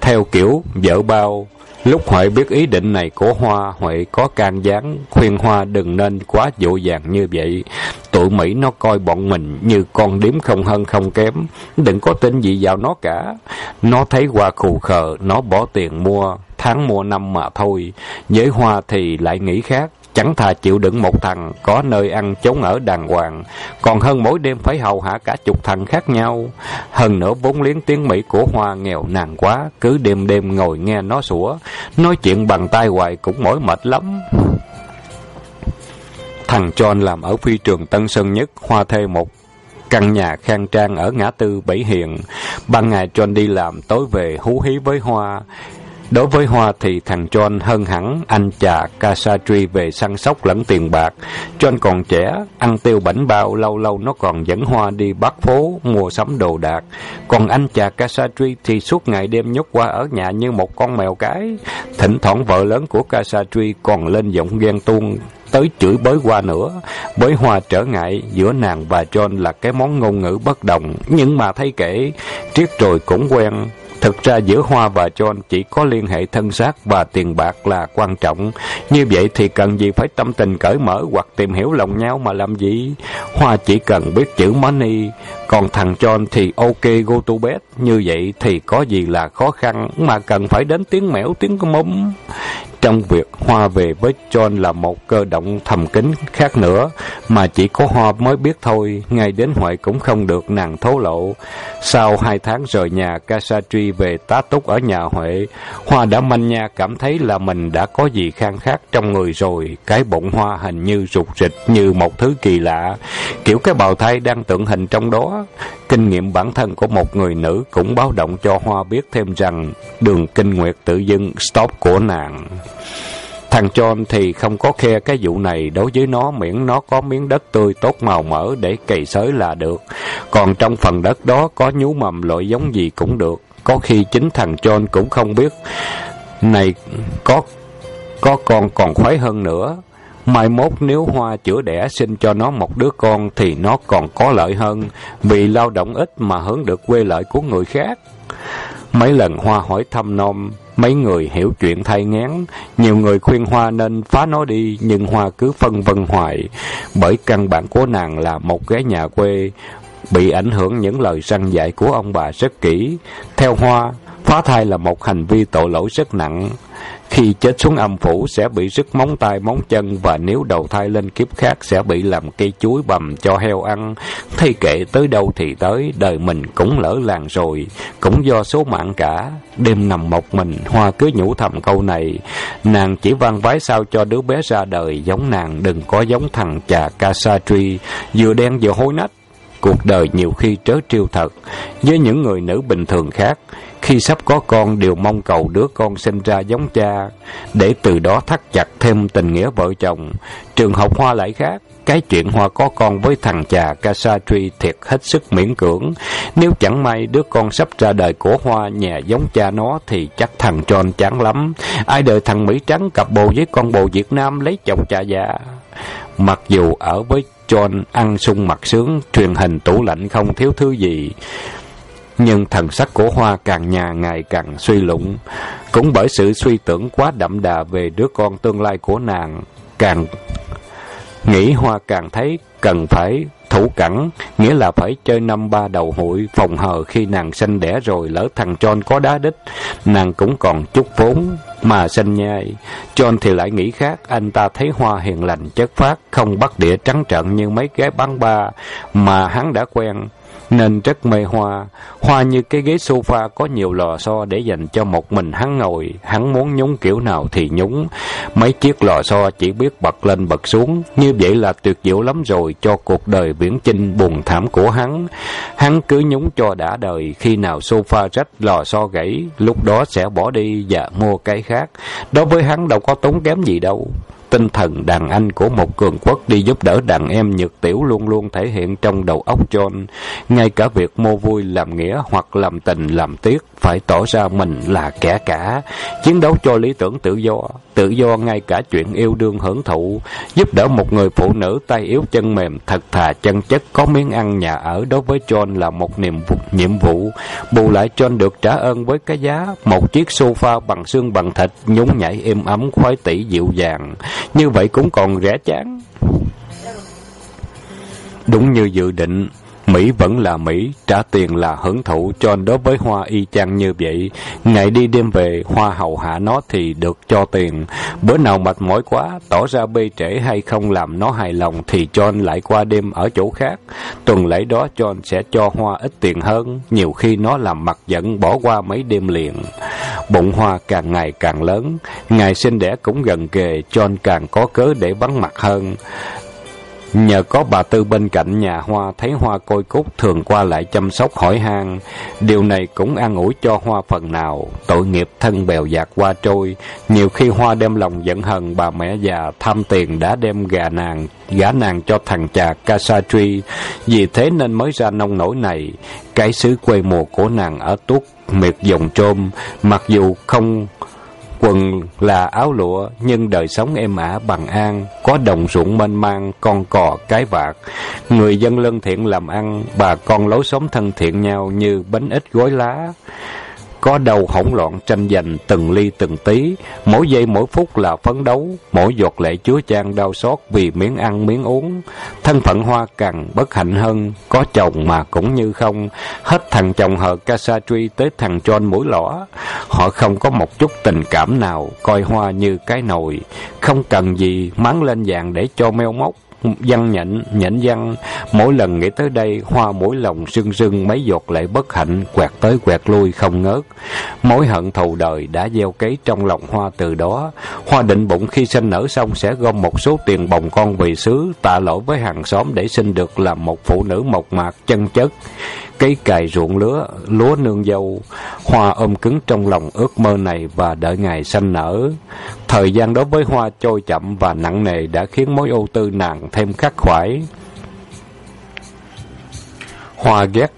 theo kiểu vợ bao. Lúc Huệ biết ý định này của Hoa, Huệ có can gián khuyên Hoa đừng nên quá dỗ dàng như vậy. Tụi Mỹ nó coi bọn mình như con điếm không hơn không kém. Đừng có tin gì vào nó cả. Nó thấy Hoa khù khờ, nó bỏ tiền mua, tháng mua năm mà thôi. Với Hoa thì lại nghĩ khác. Chẳng thà chịu đựng một thằng có nơi ăn chốn ở đàng hoàng, còn hơn mỗi đêm phải hầu hạ cả chục thằng khác nhau. Hơn nữa vốn liếng tiếng Mỹ của Hoa nghèo nàn quá, cứ đêm đêm ngồi nghe nó sủa, nói chuyện bằng tay hoài cũng mỏi mệt lắm. Thằng John làm ở phi trường Tân Sơn Nhất, Hoa thuê một căn nhà khang trang ở ngã tư Bảy Hiền. Ban ngày John đi làm, tối về hú hí với Hoa. Đối với Hoa thì thằng John hơn hẳn anh chà Kasatri về săn sóc lẫn tiền bạc. John còn trẻ, ăn tiêu bảnh bao, lâu lâu nó còn dẫn Hoa đi bắt phố, mua sắm đồ đạc. Còn anh chà Kasatri thì suốt ngày đêm nhốt qua ở nhà như một con mèo cái. Thỉnh thoảng vợ lớn của Kasatri còn lên giọng ghen tuông tới chửi bới qua nữa. Bới Hoa trở ngại giữa nàng và John là cái món ngôn ngữ bất đồng, nhưng mà thấy kể, triết rồi cũng quen. Thực ra giữa Hoa và John chỉ có liên hệ thân xác và tiền bạc là quan trọng. Như vậy thì cần gì phải tâm tình cởi mở hoặc tìm hiểu lòng nhau mà làm gì? Hoa chỉ cần biết chữ money, còn thằng John thì ok go to bed. Như vậy thì có gì là khó khăn mà cần phải đến tiếng mẻo tiếng mống. Trong việc Hoa về với John là một cơ động thầm kín khác nữa, mà chỉ có Hoa mới biết thôi, ngay đến Huệ cũng không được nàng thố lộ. Sau hai tháng rời nhà, Kasatri về tá túc ở nhà Huệ, Hoa đã manh nha cảm thấy là mình đã có gì khang khác trong người rồi, cái bụng Hoa hình như rụt rịch như một thứ kỳ lạ, kiểu cái bào thai đang tượng hình trong đó. Kinh nghiệm bản thân của một người nữ cũng báo động cho Hoa biết thêm rằng đường kinh nguyệt tự dưng stop của nàng. Thằng John thì không có khe cái vụ này, đối với nó miễn nó có miếng đất tươi tốt màu mỡ để cày xới là được. Còn trong phần đất đó có nhú mầm loại giống gì cũng được. Có khi chính thằng John cũng không biết. Này, có có con còn khoái hơn nữa. Mai mốt nếu Hoa chữa đẻ sinh cho nó một đứa con thì nó còn có lợi hơn vì lao động ít mà hưởng được quê lợi của người khác. Mấy lần Hoa hỏi thăm nom, mấy người hiểu chuyện thay ngán, nhiều người khuyên Hoa nên phá nó đi, nhưng Hoa cứ phân vân hoài, bởi căn bản của nàng là một gái nhà quê, bị ảnh hưởng những lời răng dạy của ông bà rất kỹ. Theo Hoa, phá thai là một hành vi tội lỗi rất nặng. Khi chết xuống âm phủ sẽ bị rứt móng tay móng chân và nếu đầu thai lên kiếp khác sẽ bị làm cây chuối bầm cho heo ăn. Thay kệ tới đâu thì tới, đời mình cũng lỡ làng rồi, cũng do số mạng cả. Đêm nằm một mình, Hoa cứ nhủ thầm câu này, nàng chỉ van vái sao cho đứa bé ra đời giống nàng, đừng có giống thằng chà Kasatri, vừa đen vừa hối nách. Cuộc đời nhiều khi trớ trêu thật, với những người nữ bình thường khác, khi sắp có con đều mong cầu đứa con sinh ra giống cha, để từ đó thắt chặt thêm tình nghĩa vợ chồng. Trường học Hoa lại khác, cái chuyện Hoa có con với thằng chà Kasatri thiệt hết sức miễn cưỡng. Nếu chẳng may đứa con sắp ra đời của Hoa nhà giống cha nó thì chắc thằng John chán lắm. Ai đợi thằng Mỹ trắng cặp bồ với con bồ Việt Nam lấy chồng cha già. Mặc dù ở với John ăn sung mặt sướng, truyền hình tủ lạnh không thiếu thứ gì. Nhưng thần sắc của Hoa càng nhà ngày càng suy lụng. Cũng bởi sự suy tưởng quá đậm đà về đứa con tương lai của nàng, càng nghĩ Hoa càng thấy cần phải thủ cẳng, nghĩa là phải chơi năm ba đầu hội phòng hờ khi nàng sinh đẻ rồi lỡ thằng John có đá đích, nàng cũng còn chút vốn mà sinh nhai. John thì lại nghĩ khác, anh ta thấy Hoa hiền lành chất phát, không bắt đĩa trắng trợn như mấy cái bán ba mà hắn đã quen nên rất mê hoa. Hoa như cái ghế sofa có nhiều lò xo để dành cho một mình hắn ngồi, hắn muốn nhúng kiểu nào thì nhúng. Mấy chiếc lò xo chỉ biết bật lên bật xuống, như vậy là tuyệt diệu lắm rồi cho cuộc đời viễn chinh buồn thảm của hắn. Hắn cứ nhúng cho đã đời, khi nào sofa rách lò xo gãy, lúc đó sẽ bỏ đi và mua cái khác. Đối với hắn đâu có tốn kém gì đâu tinh thần đàn anh của một cường quốc đi giúp đỡ đàn em nhược tiểu luôn luôn thể hiện trong đầu óc John. Ngay cả việc mua vui làm nghĩa hoặc làm tình làm tiếc phải tỏ ra mình là kẻ cả, chiến đấu cho lý tưởng tự do, tự do ngay cả chuyện yêu đương hưởng thụ, giúp đỡ một người phụ nữ tay yếu chân mềm, thật thà chân chất có miếng ăn nhà ở đối với John là một niềm vụ, nhiệm vụ. Bù lại John được trả ơn với cái giá một chiếc sofa bằng xương bằng thịt nhún nhảy êm ấm khoái tỷ dịu dàng, như vậy cũng còn rẻ chán. Đúng như dự định, Mỹ vẫn là Mỹ, trả tiền là hưởng thụ, cho đối với Hoa y chang như vậy. Ngày đi đêm về, Hoa hầu hạ nó thì được cho tiền. Bữa nào mệt mỏi quá, tỏ ra bê trễ hay không làm nó hài lòng thì John lại qua đêm ở chỗ khác. Tuần lễ đó John sẽ cho Hoa ít tiền hơn, nhiều khi nó làm mặt giận bỏ qua mấy đêm liền. Bụng Hoa càng ngày càng lớn, ngày sinh đẻ cũng gần kề, John càng có cớ để vắng mặt hơn. Nhờ có bà Tư bên cạnh nhà Hoa thấy Hoa côi cút thường qua lại chăm sóc hỏi han. Điều này cũng an ủi cho Hoa phần nào. Tội nghiệp thân bèo dạt qua trôi. Nhiều khi Hoa đem lòng giận hờn bà mẹ già tham tiền đã đem gà nàng, gã nàng cho thằng cha Kasatri. Vì thế nên mới ra nông nổi này. Cái xứ quê mùa của nàng ở tuốt miệt dòng trôm. Mặc dù không Quần là áo lụa, nhưng đời sống êm ả bằng an, có đồng ruộng mênh mang, con cò cái vạc. Người dân lân thiện làm ăn, bà con lối sống thân thiện nhau như bánh ít gói lá có đầu hỗn loạn tranh giành từng ly từng tí, mỗi giây mỗi phút là phấn đấu, mỗi giọt lệ chúa chan đau xót vì miếng ăn miếng uống. Thân phận hoa càng bất hạnh hơn, có chồng mà cũng như không, hết thằng chồng hờ Kasatri tới thằng John mũi lõ. Họ không có một chút tình cảm nào, coi hoa như cái nồi, không cần gì mắng lên vàng để cho meo móc văn nhẫn nhẫn văn. Mỗi lần nghĩ tới đây, hoa mỗi lòng sưng sưng mấy giọt lệ bất hạnh, quẹt tới quẹt lui không ngớt. Mối hận thù đời đã gieo cấy trong lòng hoa từ đó. Hoa định bụng khi sinh nở xong sẽ gom một số tiền bồng con về xứ, tạ lỗi với hàng xóm để sinh được làm một phụ nữ mộc mạc, chân chất cây cài ruộng lúa, lúa nương dâu. Hoa ôm cứng trong lòng ước mơ này và đợi ngày sanh nở. Thời gian đối với Hoa trôi chậm và nặng nề đã khiến mối ưu tư nàng thêm khắc khoải. Hoa ghét,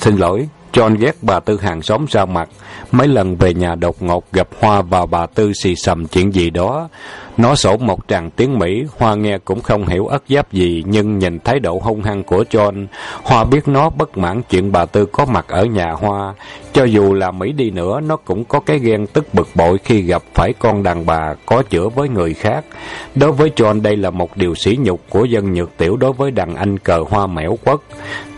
xin lỗi, John ghét bà Tư hàng xóm ra mặt. Mấy lần về nhà đột ngột gặp Hoa và bà Tư xì xầm chuyện gì đó. Nó sổ một tràng tiếng Mỹ, Hoa nghe cũng không hiểu ất giáp gì, nhưng nhìn thái độ hung hăng của John, Hoa biết nó bất mãn chuyện bà Tư có mặt ở nhà Hoa. Cho dù là Mỹ đi nữa, nó cũng có cái ghen tức bực bội khi gặp phải con đàn bà có chữa với người khác. Đối với John đây là một điều sỉ nhục của dân nhược tiểu đối với đàn anh cờ hoa mẻo quất.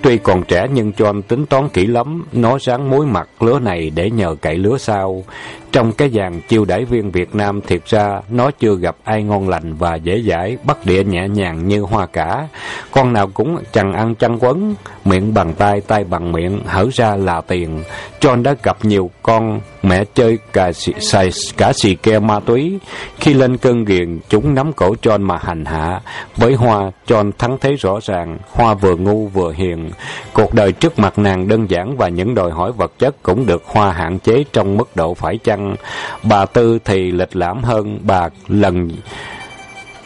Tuy còn trẻ nhưng John tính toán kỹ lắm, nó sáng mối mặt lứa này để nhờ cậy lứa sau. Trong cái dàn chiêu đãi viên Việt Nam thiệt ra nó chưa gặp ai ngon lành và dễ dãi, bắt địa nhẹ nhàng như hoa cả. Con nào cũng chẳng ăn chăn quấn, miệng bằng tay, tay bằng miệng, hở ra là tiền. John đã gặp nhiều con mẹ chơi cả xì, xài, cả xì ke ma túy. Khi lên cơn ghiền, chúng nắm cổ John mà hành hạ. Với Hoa, John thắng thế rõ ràng. Hoa vừa ngu vừa hiền. Cuộc đời trước mặt nàng đơn giản và những đòi hỏi vật chất cũng được Hoa hạn chế trong mức độ phải chăng. Bà Tư thì lịch lãm hơn, bà lần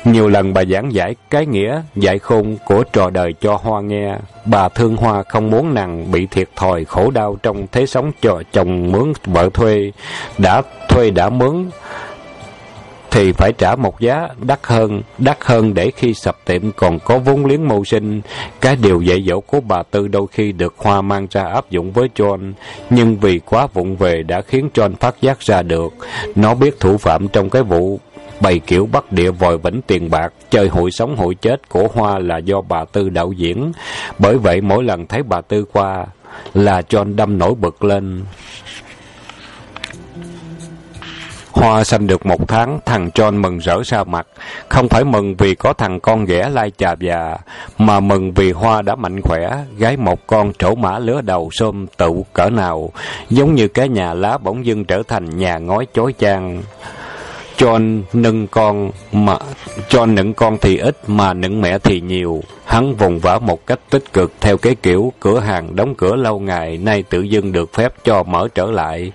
Nhiều lần bà giảng giải cái nghĩa, dạy khôn của trò đời cho Hoa nghe. Bà thương Hoa không muốn nàng bị thiệt thòi khổ đau trong thế sống cho chồng mướn vợ thuê. Đã thuê đã mướn thì phải trả một giá đắt hơn, đắt hơn để khi sập tiệm còn có vốn liếng mưu sinh. Cái điều dạy dỗ của bà Tư đôi khi được Hoa mang ra áp dụng với John, nhưng vì quá vụng về đã khiến John phát giác ra được. Nó biết thủ phạm trong cái vụ bày kiểu bắt địa vòi vĩnh tiền bạc, chơi hội sống hội chết của Hoa là do bà Tư đạo diễn. Bởi vậy mỗi lần thấy bà Tư qua là John đâm nổi bực lên. Hoa sinh được một tháng, thằng John mừng rỡ ra mặt. Không phải mừng vì có thằng con ghẻ lai chà già, mà mừng vì Hoa đã mạnh khỏe, gái một con trổ mã lứa đầu xôm tụ cỡ nào, giống như cái nhà lá bỗng dưng trở thành nhà ngói chói chang. John nâng con mà John nựng con thì ít mà nựng mẹ thì nhiều. Hắn vùng vã một cách tích cực theo cái kiểu cửa hàng đóng cửa lâu ngày nay tự dưng được phép cho mở trở lại.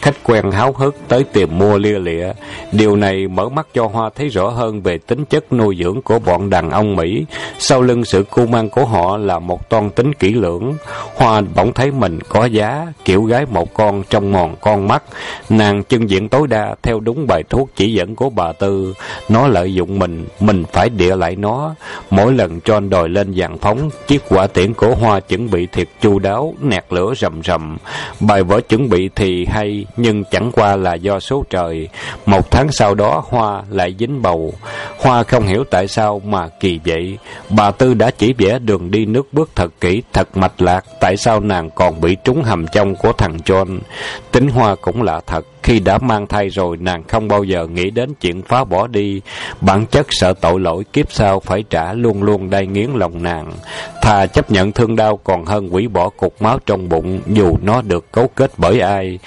Khách quen háo hức tới tìm mua lia lịa. Điều này mở mắt cho Hoa thấy rõ hơn về tính chất nuôi dưỡng của bọn đàn ông Mỹ. Sau lưng sự cu mang của họ là một toan tính kỹ lưỡng. Hoa bỗng thấy mình có giá, kiểu gái một con trong mòn con mắt. Nàng chân diện tối đa theo đúng bài thuốc chỉ dẫn của bà Tư. Nó lợi dụng mình, mình phải địa lại nó. Mỗi lần John đòi lên dàn phóng, chiếc quả tiễn cổ Hoa chuẩn bị thiệt chu đáo, nẹt lửa rầm rầm. Bài vở chuẩn bị thì hay, nhưng chẳng qua là do số trời. Một tháng sau đó Hoa lại dính bầu. Hoa không hiểu tại sao mà kỳ vậy. Bà Tư đã chỉ vẽ đường đi nước bước thật kỹ, thật mạch lạc. Tại sao nàng còn bị trúng hầm trong của thằng John? Tính Hoa cũng lạ thật. Khi đã mang thai rồi, nàng không bao giờ nghĩ đến chuyện phá bỏ đi. Bản chất sợ tội lỗi kiếp sau phải trả luôn luôn đai nghiến lòng nàng. Thà chấp nhận thương đau còn hơn quỷ bỏ cục máu trong bụng, dù nó được cấu kết bởi ai.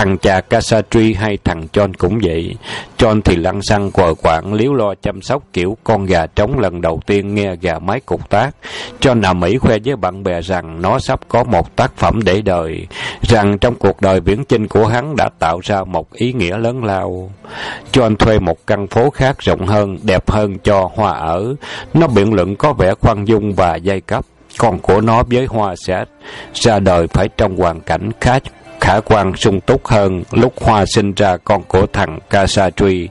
Thằng cha Kasatri hay thằng John cũng vậy. John thì lăn xăng quờ quạng liếu lo chăm sóc kiểu con gà trống lần đầu tiên nghe gà mái cục tác. John ầm mỹ khoe với bạn bè rằng nó sắp có một tác phẩm để đời. Rằng trong cuộc đời viễn chinh của hắn đã tạo ra một ý nghĩa lớn lao. John thuê một căn phố khác rộng hơn, đẹp hơn cho Hoa ở. Nó biện luận có vẻ khoan dung và giai cấp. Con của nó với Hoa sẽ ra đời phải trong hoàn cảnh khá khả quan sung túc hơn lúc Hoa sinh ra con của thằng Kasatri.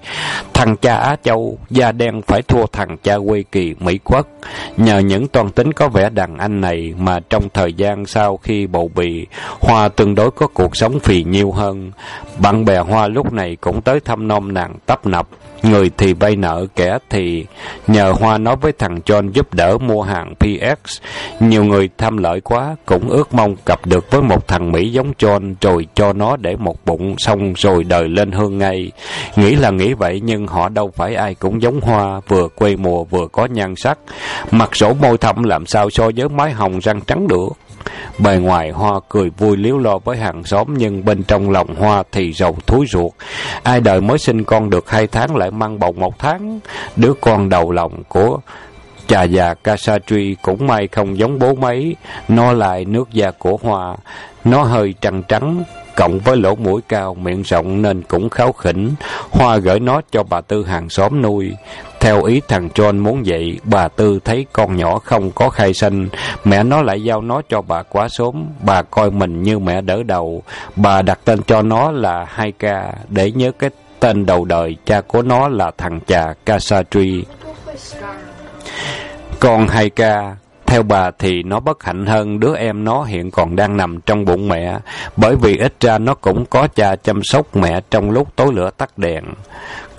Thằng cha Á Châu, da đen phải thua thằng cha quê kỳ Mỹ Quốc. Nhờ những toan tính có vẻ đàn anh này mà trong thời gian sau khi bầu bì, Hoa tương đối có cuộc sống phì nhiêu hơn. Bạn bè Hoa lúc này cũng tới thăm nom nàng tấp nập. Người thì vay nợ, kẻ thì nhờ Hoa nói với thằng John giúp đỡ mua hàng PX. Nhiều người tham lợi quá, cũng ước mong gặp được với một thằng Mỹ giống John rồi cho nó để một bụng xong rồi đời lên hương ngay. Nghĩ là nghĩ vậy nhưng họ đâu phải ai cũng giống Hoa, vừa quê mùa vừa có nhan sắc. Mặt sổ môi thâm làm sao so với mái hồng răng trắng được. Bề ngoài Hoa cười vui liếu lo với hàng xóm nhưng bên trong lòng Hoa thì rầu thúi ruột. Ai đời mới sinh con được hai tháng lại mang bầu một tháng. Đứa con đầu lòng của Chà già Kasatri cũng may không giống bố mấy, nó lại nước da của Hoa. Nó hơi trăng trắng, cộng với lỗ mũi cao, miệng rộng nên cũng kháo khỉnh. Hoa gửi nó cho bà Tư hàng xóm nuôi. Theo ý thằng John muốn vậy, bà Tư thấy con nhỏ không có khai sinh, mẹ nó lại giao nó cho bà quá sớm. Bà coi mình như mẹ đỡ đầu. Bà đặt tên cho nó là Hai Ca để nhớ cái tên đầu đời cha của nó là thằng cha Kasatri. con Hai Ca theo bà thì nó bất hạnh hơn đứa em nó hiện còn đang nằm trong bụng mẹ, bởi vì ít ra nó cũng có cha chăm sóc mẹ trong lúc tối lửa tắt đèn.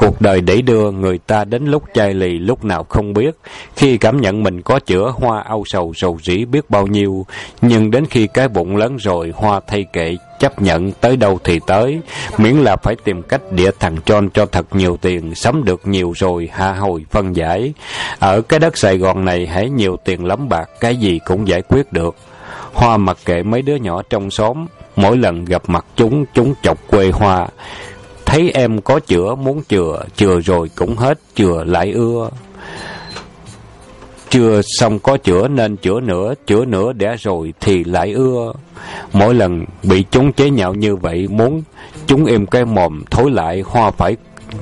Cuộc đời đẩy đưa người ta đến lúc chai lì lúc nào không biết, khi cảm nhận mình có chữa hoa âu sầu sầu dĩ biết bao nhiêu, nhưng đến khi cái bụng lớn rồi hoa thay kệ chấp nhận tới đâu thì tới, miễn là phải tìm cách địa thằng tròn cho thật nhiều tiền, sắm được nhiều rồi hạ hồi phân giải. Ở cái đất Sài Gòn này hãy nhiều tiền lắm bạc, cái gì cũng giải quyết được. Hoa mặc kệ mấy đứa nhỏ trong xóm, mỗi lần gặp mặt chúng, chúng chọc quê Hoa. Thấy em có chữa, muốn chừa, chừa rồi cũng hết, chừa lại ưa. Chưa xong có chữa nên chữa nữa, chữa nữa đẻ rồi thì lại ưa. Mỗi lần bị chúng chế nhạo như vậy, muốn chúng im cái mồm thối lại, hoa phải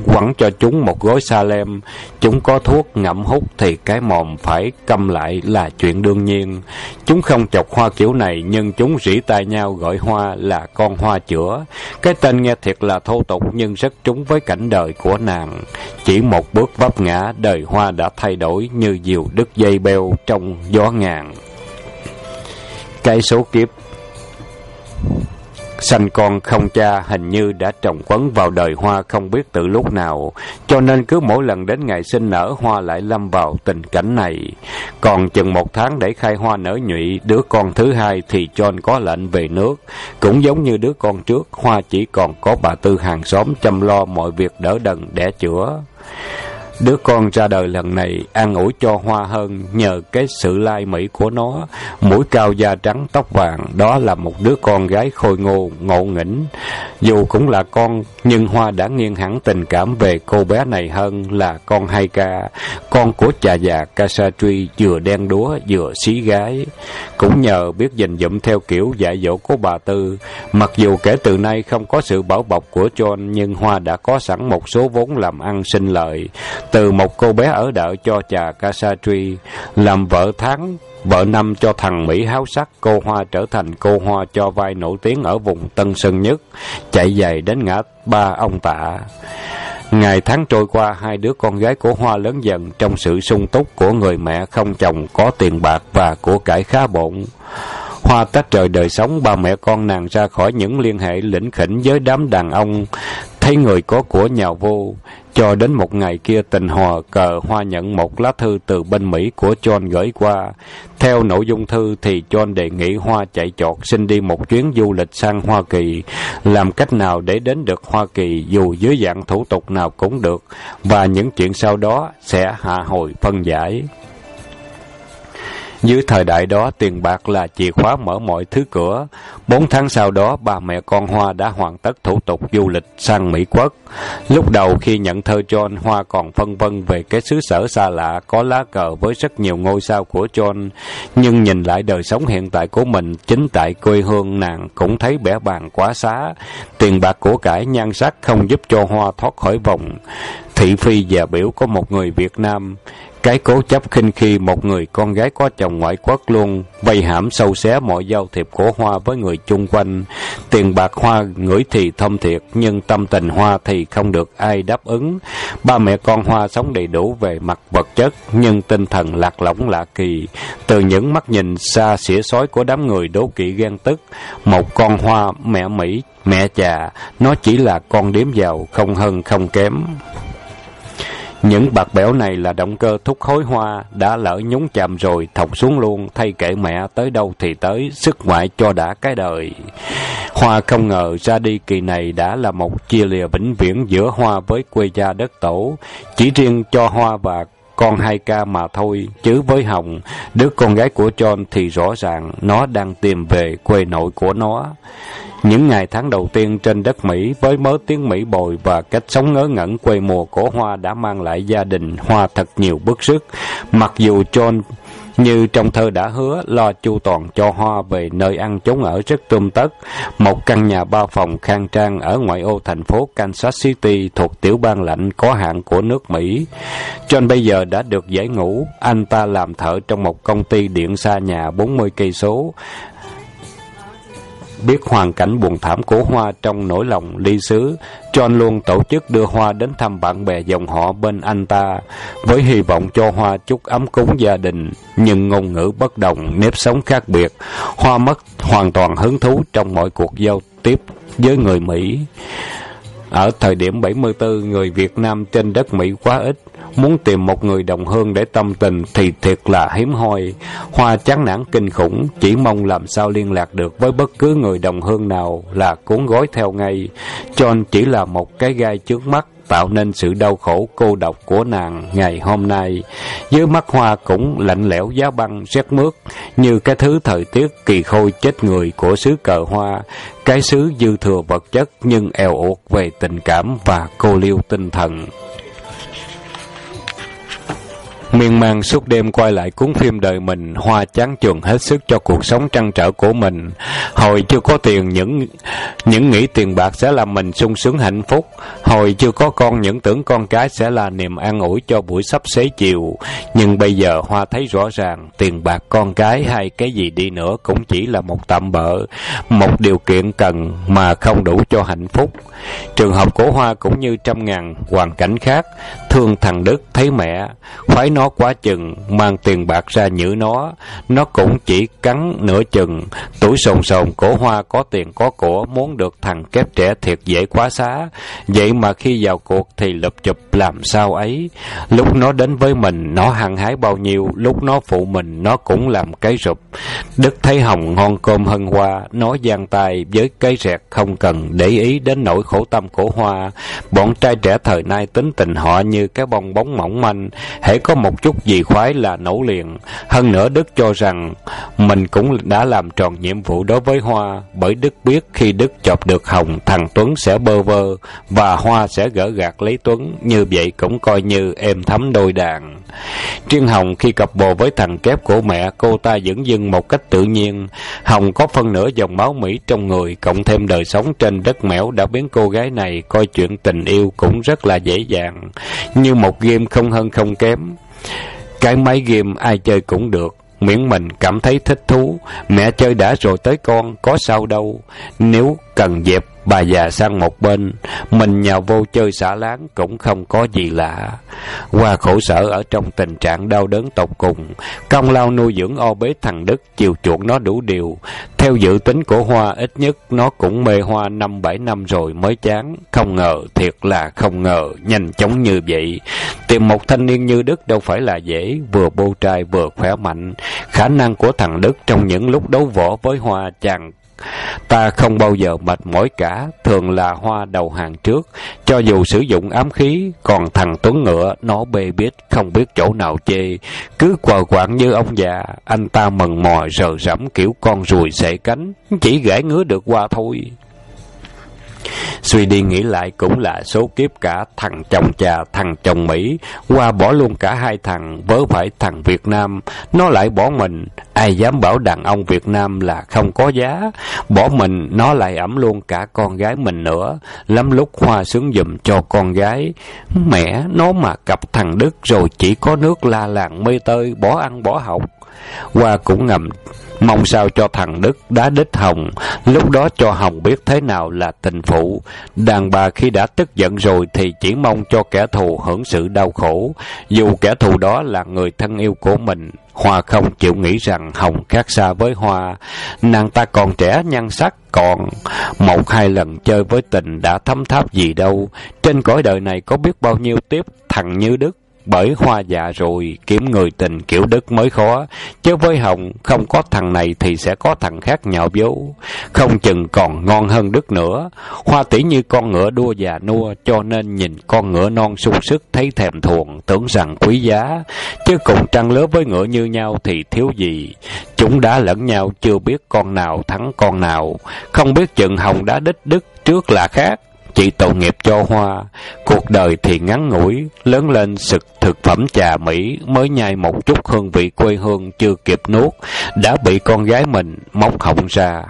quẳng cho chúng một gói sa lem. Chúng có thuốc ngậm hút thì cái mồm phải câm lại là chuyện đương nhiên. Chúng không chọc hoa kiểu này nhưng chúng rỉ tai nhau gọi hoa là con hoa chữa. Cái tên nghe thiệt là thô tục nhưng rất trúng với cảnh đời của nàng. Chỉ một bước vấp ngã, đời hoa đã thay đổi như diều đứt dây beo trong gió ngàn. Cái số kiếp Sanh con không cha hình như đã trồng quấn vào đời Hoa không biết từ lúc nào, cho nên cứ mỗi lần đến ngày sinh nở Hoa lại lâm vào tình cảnh này. Còn chừng một tháng để khai hoa nở nhụy, đứa con thứ hai thì John có lệnh về nước. Cũng giống như đứa con trước, Hoa chỉ còn có bà Tư hàng xóm chăm lo mọi việc đỡ đần đẻ chữa. Đứa con ra đời lần này an ủi cho Hoa hơn nhờ cái sự lai mỹ của nó, mũi cao da trắng tóc vàng, đó là một đứa con gái khôi ngô, ngộ nghĩnh. Dù cũng là con, nhưng Hoa đã nghiêng hẳn tình cảm về cô bé này hơn là con hai ca, con của cha già Kasatri vừa đen đúa vừa xí gái. Cũng nhờ biết dình dụm theo kiểu dạy dỗ của bà Tư, mặc dù kể từ nay không có sự bảo bọc của John nhưng Hoa đã có sẵn một số vốn làm ăn sinh lợi từ một cô bé ở đợ cho trà Kasatri, làm vợ tháng, vợ năm cho thằng Mỹ háo sắc, cô Hoa trở thành cô Hoa cho vai nổi tiếng ở vùng Tân Sơn Nhất, chạy dày đến ngã ba ông tạ. Ngày tháng trôi qua, hai đứa con gái của Hoa lớn dần trong sự sung túc của người mẹ không chồng có tiền bạc và của cải khá bộn. Hoa tách rời đời sống ba mẹ con nàng ra khỏi những liên hệ lĩnh khỉnh với đám đàn ông, thấy người có của nhào vô. Cho đến một ngày kia tình hòa cờ Hoa nhận một lá thư từ bên Mỹ của John gửi qua. Theo nội dung thư thì John đề nghị Hoa chạy chọt xin đi một chuyến du lịch sang Hoa Kỳ. Làm cách nào để đến được Hoa Kỳ dù dưới dạng thủ tục nào cũng được. Và những chuyện sau đó sẽ hạ hồi phân giải. Dưới thời đại đó, tiền bạc là chìa khóa mở mọi thứ cửa. Bốn tháng sau đó, bà mẹ con Hoa đã hoàn tất thủ tục du lịch sang Mỹ Quốc. Lúc đầu khi nhận thơ John, Hoa còn phân vân về cái xứ sở xa lạ có lá cờ với rất nhiều ngôi sao của John. Nhưng nhìn lại đời sống hiện tại của mình, chính tại quê hương nàng cũng thấy bẻ bàn quá xá. Tiền bạc của cải nhan sắc không giúp cho Hoa thoát khỏi vòng. Thị phi và biểu có một người Việt Nam. Cái cố chấp khinh khi một người con gái có chồng ngoại quốc luôn, vây hãm sâu xé mọi giao thiệp của Hoa với người chung quanh. Tiền bạc Hoa ngửi thì thông thiệt, nhưng tâm tình Hoa thì không được ai đáp ứng. Ba mẹ con Hoa sống đầy đủ về mặt vật chất, nhưng tinh thần lạc lõng lạ kỳ. Từ những mắt nhìn xa xỉa sói của đám người đố kỵ ghen tức, một con Hoa mẹ Mỹ, mẹ già, nó chỉ là con điếm giàu, không hơn không kém. Những bạc bẽo này là động cơ thúc khối hoa, đã lỡ nhúng chạm rồi, thọc xuống luôn, thay kệ mẹ tới đâu thì tới, sức ngoại cho đã cái đời. Hoa không ngờ ra đi kỳ này đã là một chia lìa vĩnh viễn giữa Hoa với quê gia đất tổ. Chỉ riêng cho Hoa và con hai ca mà thôi, chứ với Hồng, đứa con gái của John thì rõ ràng nó đang tìm về quê nội của nó. Những ngày tháng đầu tiên trên đất Mỹ với mớ tiếng Mỹ bồi và cách sống ngớ ngẩn quê mùa của Hoa đã mang lại gia đình Hoa thật nhiều bức sức. Mặc dù John như trong thơ đã hứa lo chu toàn cho Hoa về nơi ăn chốn ở rất tươm tất, một căn nhà ba phòng khang trang ở ngoại ô thành phố Kansas City thuộc tiểu bang lạnh có hạn của nước Mỹ. John bây giờ đã được giải ngũ, anh ta làm thợ trong một công ty điện xa nhà 40 cây số. Biết hoàn cảnh buồn thảm của Hoa trong nỗi lòng ly xứ, John luôn tổ chức đưa Hoa đến thăm bạn bè dòng họ bên anh ta, với hy vọng cho Hoa chút ấm cúng gia đình, nhưng ngôn ngữ bất đồng, nếp sống khác biệt. Hoa mất hoàn toàn hứng thú trong mọi cuộc giao tiếp với người Mỹ. Ở thời điểm 74, người Việt Nam trên đất Mỹ quá ít. Muốn tìm một người đồng hương để tâm tình thì thiệt là hiếm hoi. Hoa chán nản kinh khủng, chỉ mong làm sao liên lạc được với bất cứ người đồng hương nào là cuốn gói theo ngay. John chỉ là một cái gai trước mắt tạo nên sự đau khổ cô độc của nàng ngày hôm nay. Dưới mắt hoa cũng lạnh lẽo giá băng rét mướt, như cái thứ thời tiết kỳ khôi chết người của xứ cờ hoa, cái xứ dư thừa vật chất nhưng eo uột về tình cảm và cô liêu tinh thần. Miên man suốt đêm quay lại cuốn phim đời mình, Hoa chán chường hết sức cho cuộc sống trăn trở của mình. Hồi chưa có tiền, những những nghĩ tiền bạc sẽ làm mình sung sướng hạnh phúc. Hồi chưa có con, những tưởng con cái sẽ là niềm an ủi cho buổi sắp xế chiều. Nhưng bây giờ Hoa thấy rõ ràng, tiền bạc con cái hay cái gì đi nữa cũng chỉ là một tạm bợ, một điều kiện cần mà không đủ cho hạnh phúc. Trường hợp của Hoa cũng như trăm ngàn hoàn cảnh khác, thương thằng Đức thấy mẹ, khoái nó quá chừng, mang tiền bạc ra nhử nó, nó cũng chỉ cắn nửa chừng. Tuổi sồn sồn cổ Hoa có tiền có của, muốn được thằng kép trẻ thiệt dễ quá xá. Vậy mà khi vào cuộc thì lập chụp làm sao ấy. Lúc nó đến với mình, nó hăng hái bao nhiêu, lúc nó phụ mình, nó cũng làm cái rụp. Đức thấy hồng ngon cơm hân hoa, nó giang tay với cái rẹt không cần để ý đến nỗi khổ tâm của Hoa. Bọn trai trẻ thời nay tính tình họ như cái bong bóng mỏng manh, hễ có một một chút gì khoái là nổ liền. Hơn nữa Đức cho rằng mình cũng đã làm tròn nhiệm vụ đối với Hoa, bởi Đức biết khi Đức chọc được Hồng, thằng Tuấn sẽ bơ vơ, và Hoa sẽ gỡ gạt lấy Tuấn, như vậy cũng coi như êm thấm đôi đàn. Triên Hồng khi cặp bồ với thằng kép của mẹ, cô ta dẫn dưng một cách tự nhiên. Hồng có phân nửa dòng máu Mỹ trong người, cộng thêm đời sống trên đất mẻo đã biến cô gái này coi chuyện tình yêu cũng rất là dễ dàng, như một game không hơn không kém. Cái máy game ai chơi cũng được, miễn mình cảm thấy thích thú. Mẹ chơi đã rồi tới con, có sao đâu. Nếu cần dẹp bà già sang một bên, mình nhào vô chơi xả láng cũng không có gì lạ. Qua khổ sở ở trong tình trạng đau đớn tột cùng, công lao nuôi dưỡng o bế thằng Đức, chiều chuộng nó đủ điều. Theo dự tính của Hoa, ít nhất nó cũng mê Hoa năm bảy năm rồi mới chán. Không ngờ, thiệt là không ngờ, nhanh chóng như vậy. Tìm một thanh niên như Đức đâu phải là dễ, vừa bô trai vừa khỏe mạnh. Khả năng của thằng Đức trong những lúc đấu võ với Hoa chàng Ta không bao giờ mệt mỏi cả, thường là hoa đầu hàng trước, cho dù sử dụng ám khí, còn thằng Tuấn Ngựa, nó bê biết, không biết chỗ nào chê, cứ quờ quạng như ông già, anh ta mần mò rờ rẫm kiểu con ruồi sẻ cánh, chỉ gãi ngứa được qua thôi. Suy đi nghĩ lại cũng là số kiếp cả thằng chồng cha, thằng chồng Mỹ, qua bỏ luôn cả hai thằng, vớ phải thằng Việt Nam, nó lại bỏ mình, ai dám bảo đàn ông Việt Nam là không có giá, bỏ mình nó lại ẩm luôn cả con gái mình nữa, lắm lúc hoa sướng dùm cho con gái. Mẹ, nó mà cặp thằng Đức rồi chỉ có nước la làng mê tơi, bỏ ăn bỏ học. Hoa cũng ngầm Mong sao cho thằng Đức đá đít Hồng, lúc đó cho Hồng biết thế nào là tình phụ. Đàn bà khi đã tức giận rồi thì chỉ mong cho kẻ thù hưởng sự đau khổ, dù kẻ thù đó là người thân yêu của mình. Hoa không chịu nghĩ rằng Hồng khác xa với Hoa. Nàng ta còn trẻ nhan sắc, còn một hai lần chơi với tình đã thấm tháp gì đâu. Trên cõi đời này có biết bao nhiêu tiếp thằng như Đức bởi hoa già rồi, kiếm người tình kiểu đức mới khó. Chứ với Hồng, không có thằng này thì sẽ có thằng khác nhạo vô. Không chừng còn ngon hơn đức nữa. Hoa tỷ như con ngựa đua già nua, cho nên nhìn con ngựa non sung sức thấy thèm thuồng, tưởng rằng quý giá. Chứ cùng trăng lứa với ngựa như nhau thì thiếu gì. Chúng đã lẫn nhau chưa biết con nào thắng con nào. Không biết chừng Hồng đã đích đức trước là khác chỉ tội nghiệp cho Hoa. Cuộc đời thì ngắn ngủi, lớn lên sực thực phẩm trà Mỹ mới nhai một chút hương vị quê hương chưa kịp nuốt, đã bị con gái mình móc họng ra.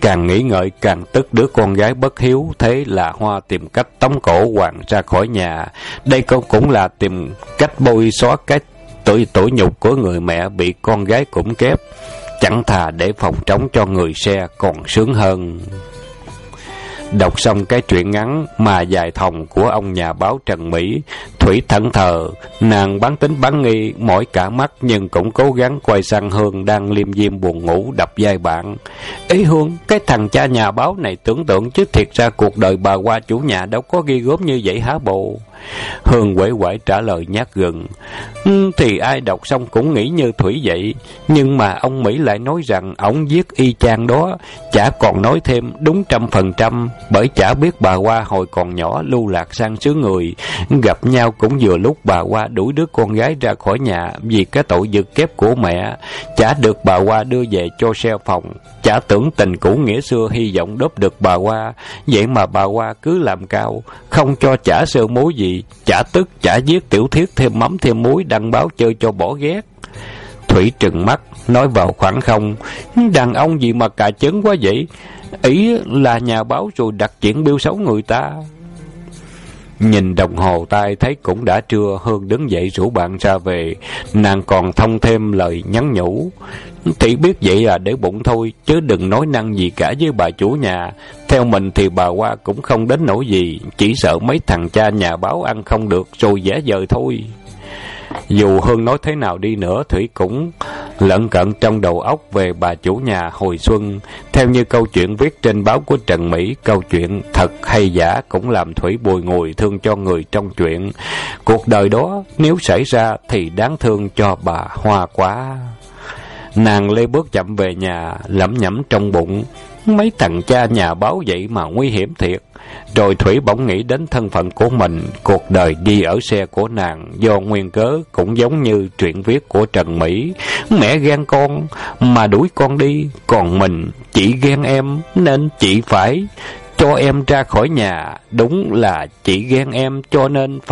Càng nghĩ ngợi càng tức đứa con gái bất hiếu, thế là Hoa tìm cách tống cổ Hoàng ra khỏi nhà. Đây cũng cũng là tìm cách bôi xóa cái tuổi tuổi nhục của người mẹ bị con gái cũng kép. Chẳng thà để phòng trống cho người xe còn sướng hơn. Đọc xong cái truyện ngắn mà dài thòng của ông nhà báo Trần Mỹ, Thủy thẫn thờ, nàng bán tính bán nghi, mỏi cả mắt nhưng cũng cố gắng quay sang Hương đang liêm diêm buồn ngủ đập vai bạn. Ý Hương, cái thằng cha nhà báo này tưởng tượng chứ thiệt ra cuộc đời bà qua chủ nhà đâu có ghi gốm như vậy hả bộ? Hương quẩy quẩy trả lời nhát gừng. Ừ, thì ai đọc xong cũng nghĩ như Thủy vậy. Nhưng mà ông Mỹ lại nói rằng ông giết y chang đó. Chả còn nói thêm đúng trăm phần trăm. Bởi chả biết bà qua hồi còn nhỏ lưu lạc sang xứ người. Gặp nhau cũng vừa lúc bà qua đuổi đứa con gái ra khỏi nhà vì cái tội giật kép của mẹ. Chả được bà qua đưa về cho xe phòng. Chả tưởng tình cũ nghĩa xưa hy vọng đớp được bà qua Vậy mà bà qua cứ làm cao. Không cho chả sơ mối gì. Chả tức, chả giết tiểu thiết thêm mắm thêm muối đăng báo chơi cho bỏ ghét. Thủy trừng mắt, nói vào khoảng không. Đàn ông gì mà cà chấn quá vậy? Ý là nhà báo rồi đặt chuyện biêu xấu người ta. Nhìn đồng hồ tay thấy cũng đã trưa, Hương đứng dậy rủ bạn ra về. Nàng còn thông thêm lời nhắn nhủ. Thì biết vậy là để bụng thôi, chứ đừng nói năng gì cả với bà chủ nhà. Theo mình thì bà Hoa cũng không đến nỗi gì, chỉ sợ mấy thằng cha nhà báo ăn không được rồi giả dời thôi. Dù Hương nói thế nào đi nữa, Thủy cũng lận cận trong đầu óc về bà chủ nhà hồi xuân. Theo như câu chuyện viết trên báo của Trần Mỹ, câu chuyện thật hay giả cũng làm Thủy bồi ngồi thương cho người trong chuyện. Cuộc đời đó nếu xảy ra thì đáng thương cho bà Hoa quá. Nàng lê bước chậm về nhà, lẩm nhẩm trong bụng. Mấy thằng cha nhà báo vậy mà nguy hiểm thiệt. Rồi Thủy bỗng nghĩ đến thân phận của mình, cuộc đời đi ở xe của nàng do nguyên cớ cũng giống như truyện viết của Trần Mỹ. Mẹ ghen con mà đuổi con đi, còn mình chỉ ghen em nên chị phải cho em ra khỏi nhà. Đúng là chị ghen em cho nên phải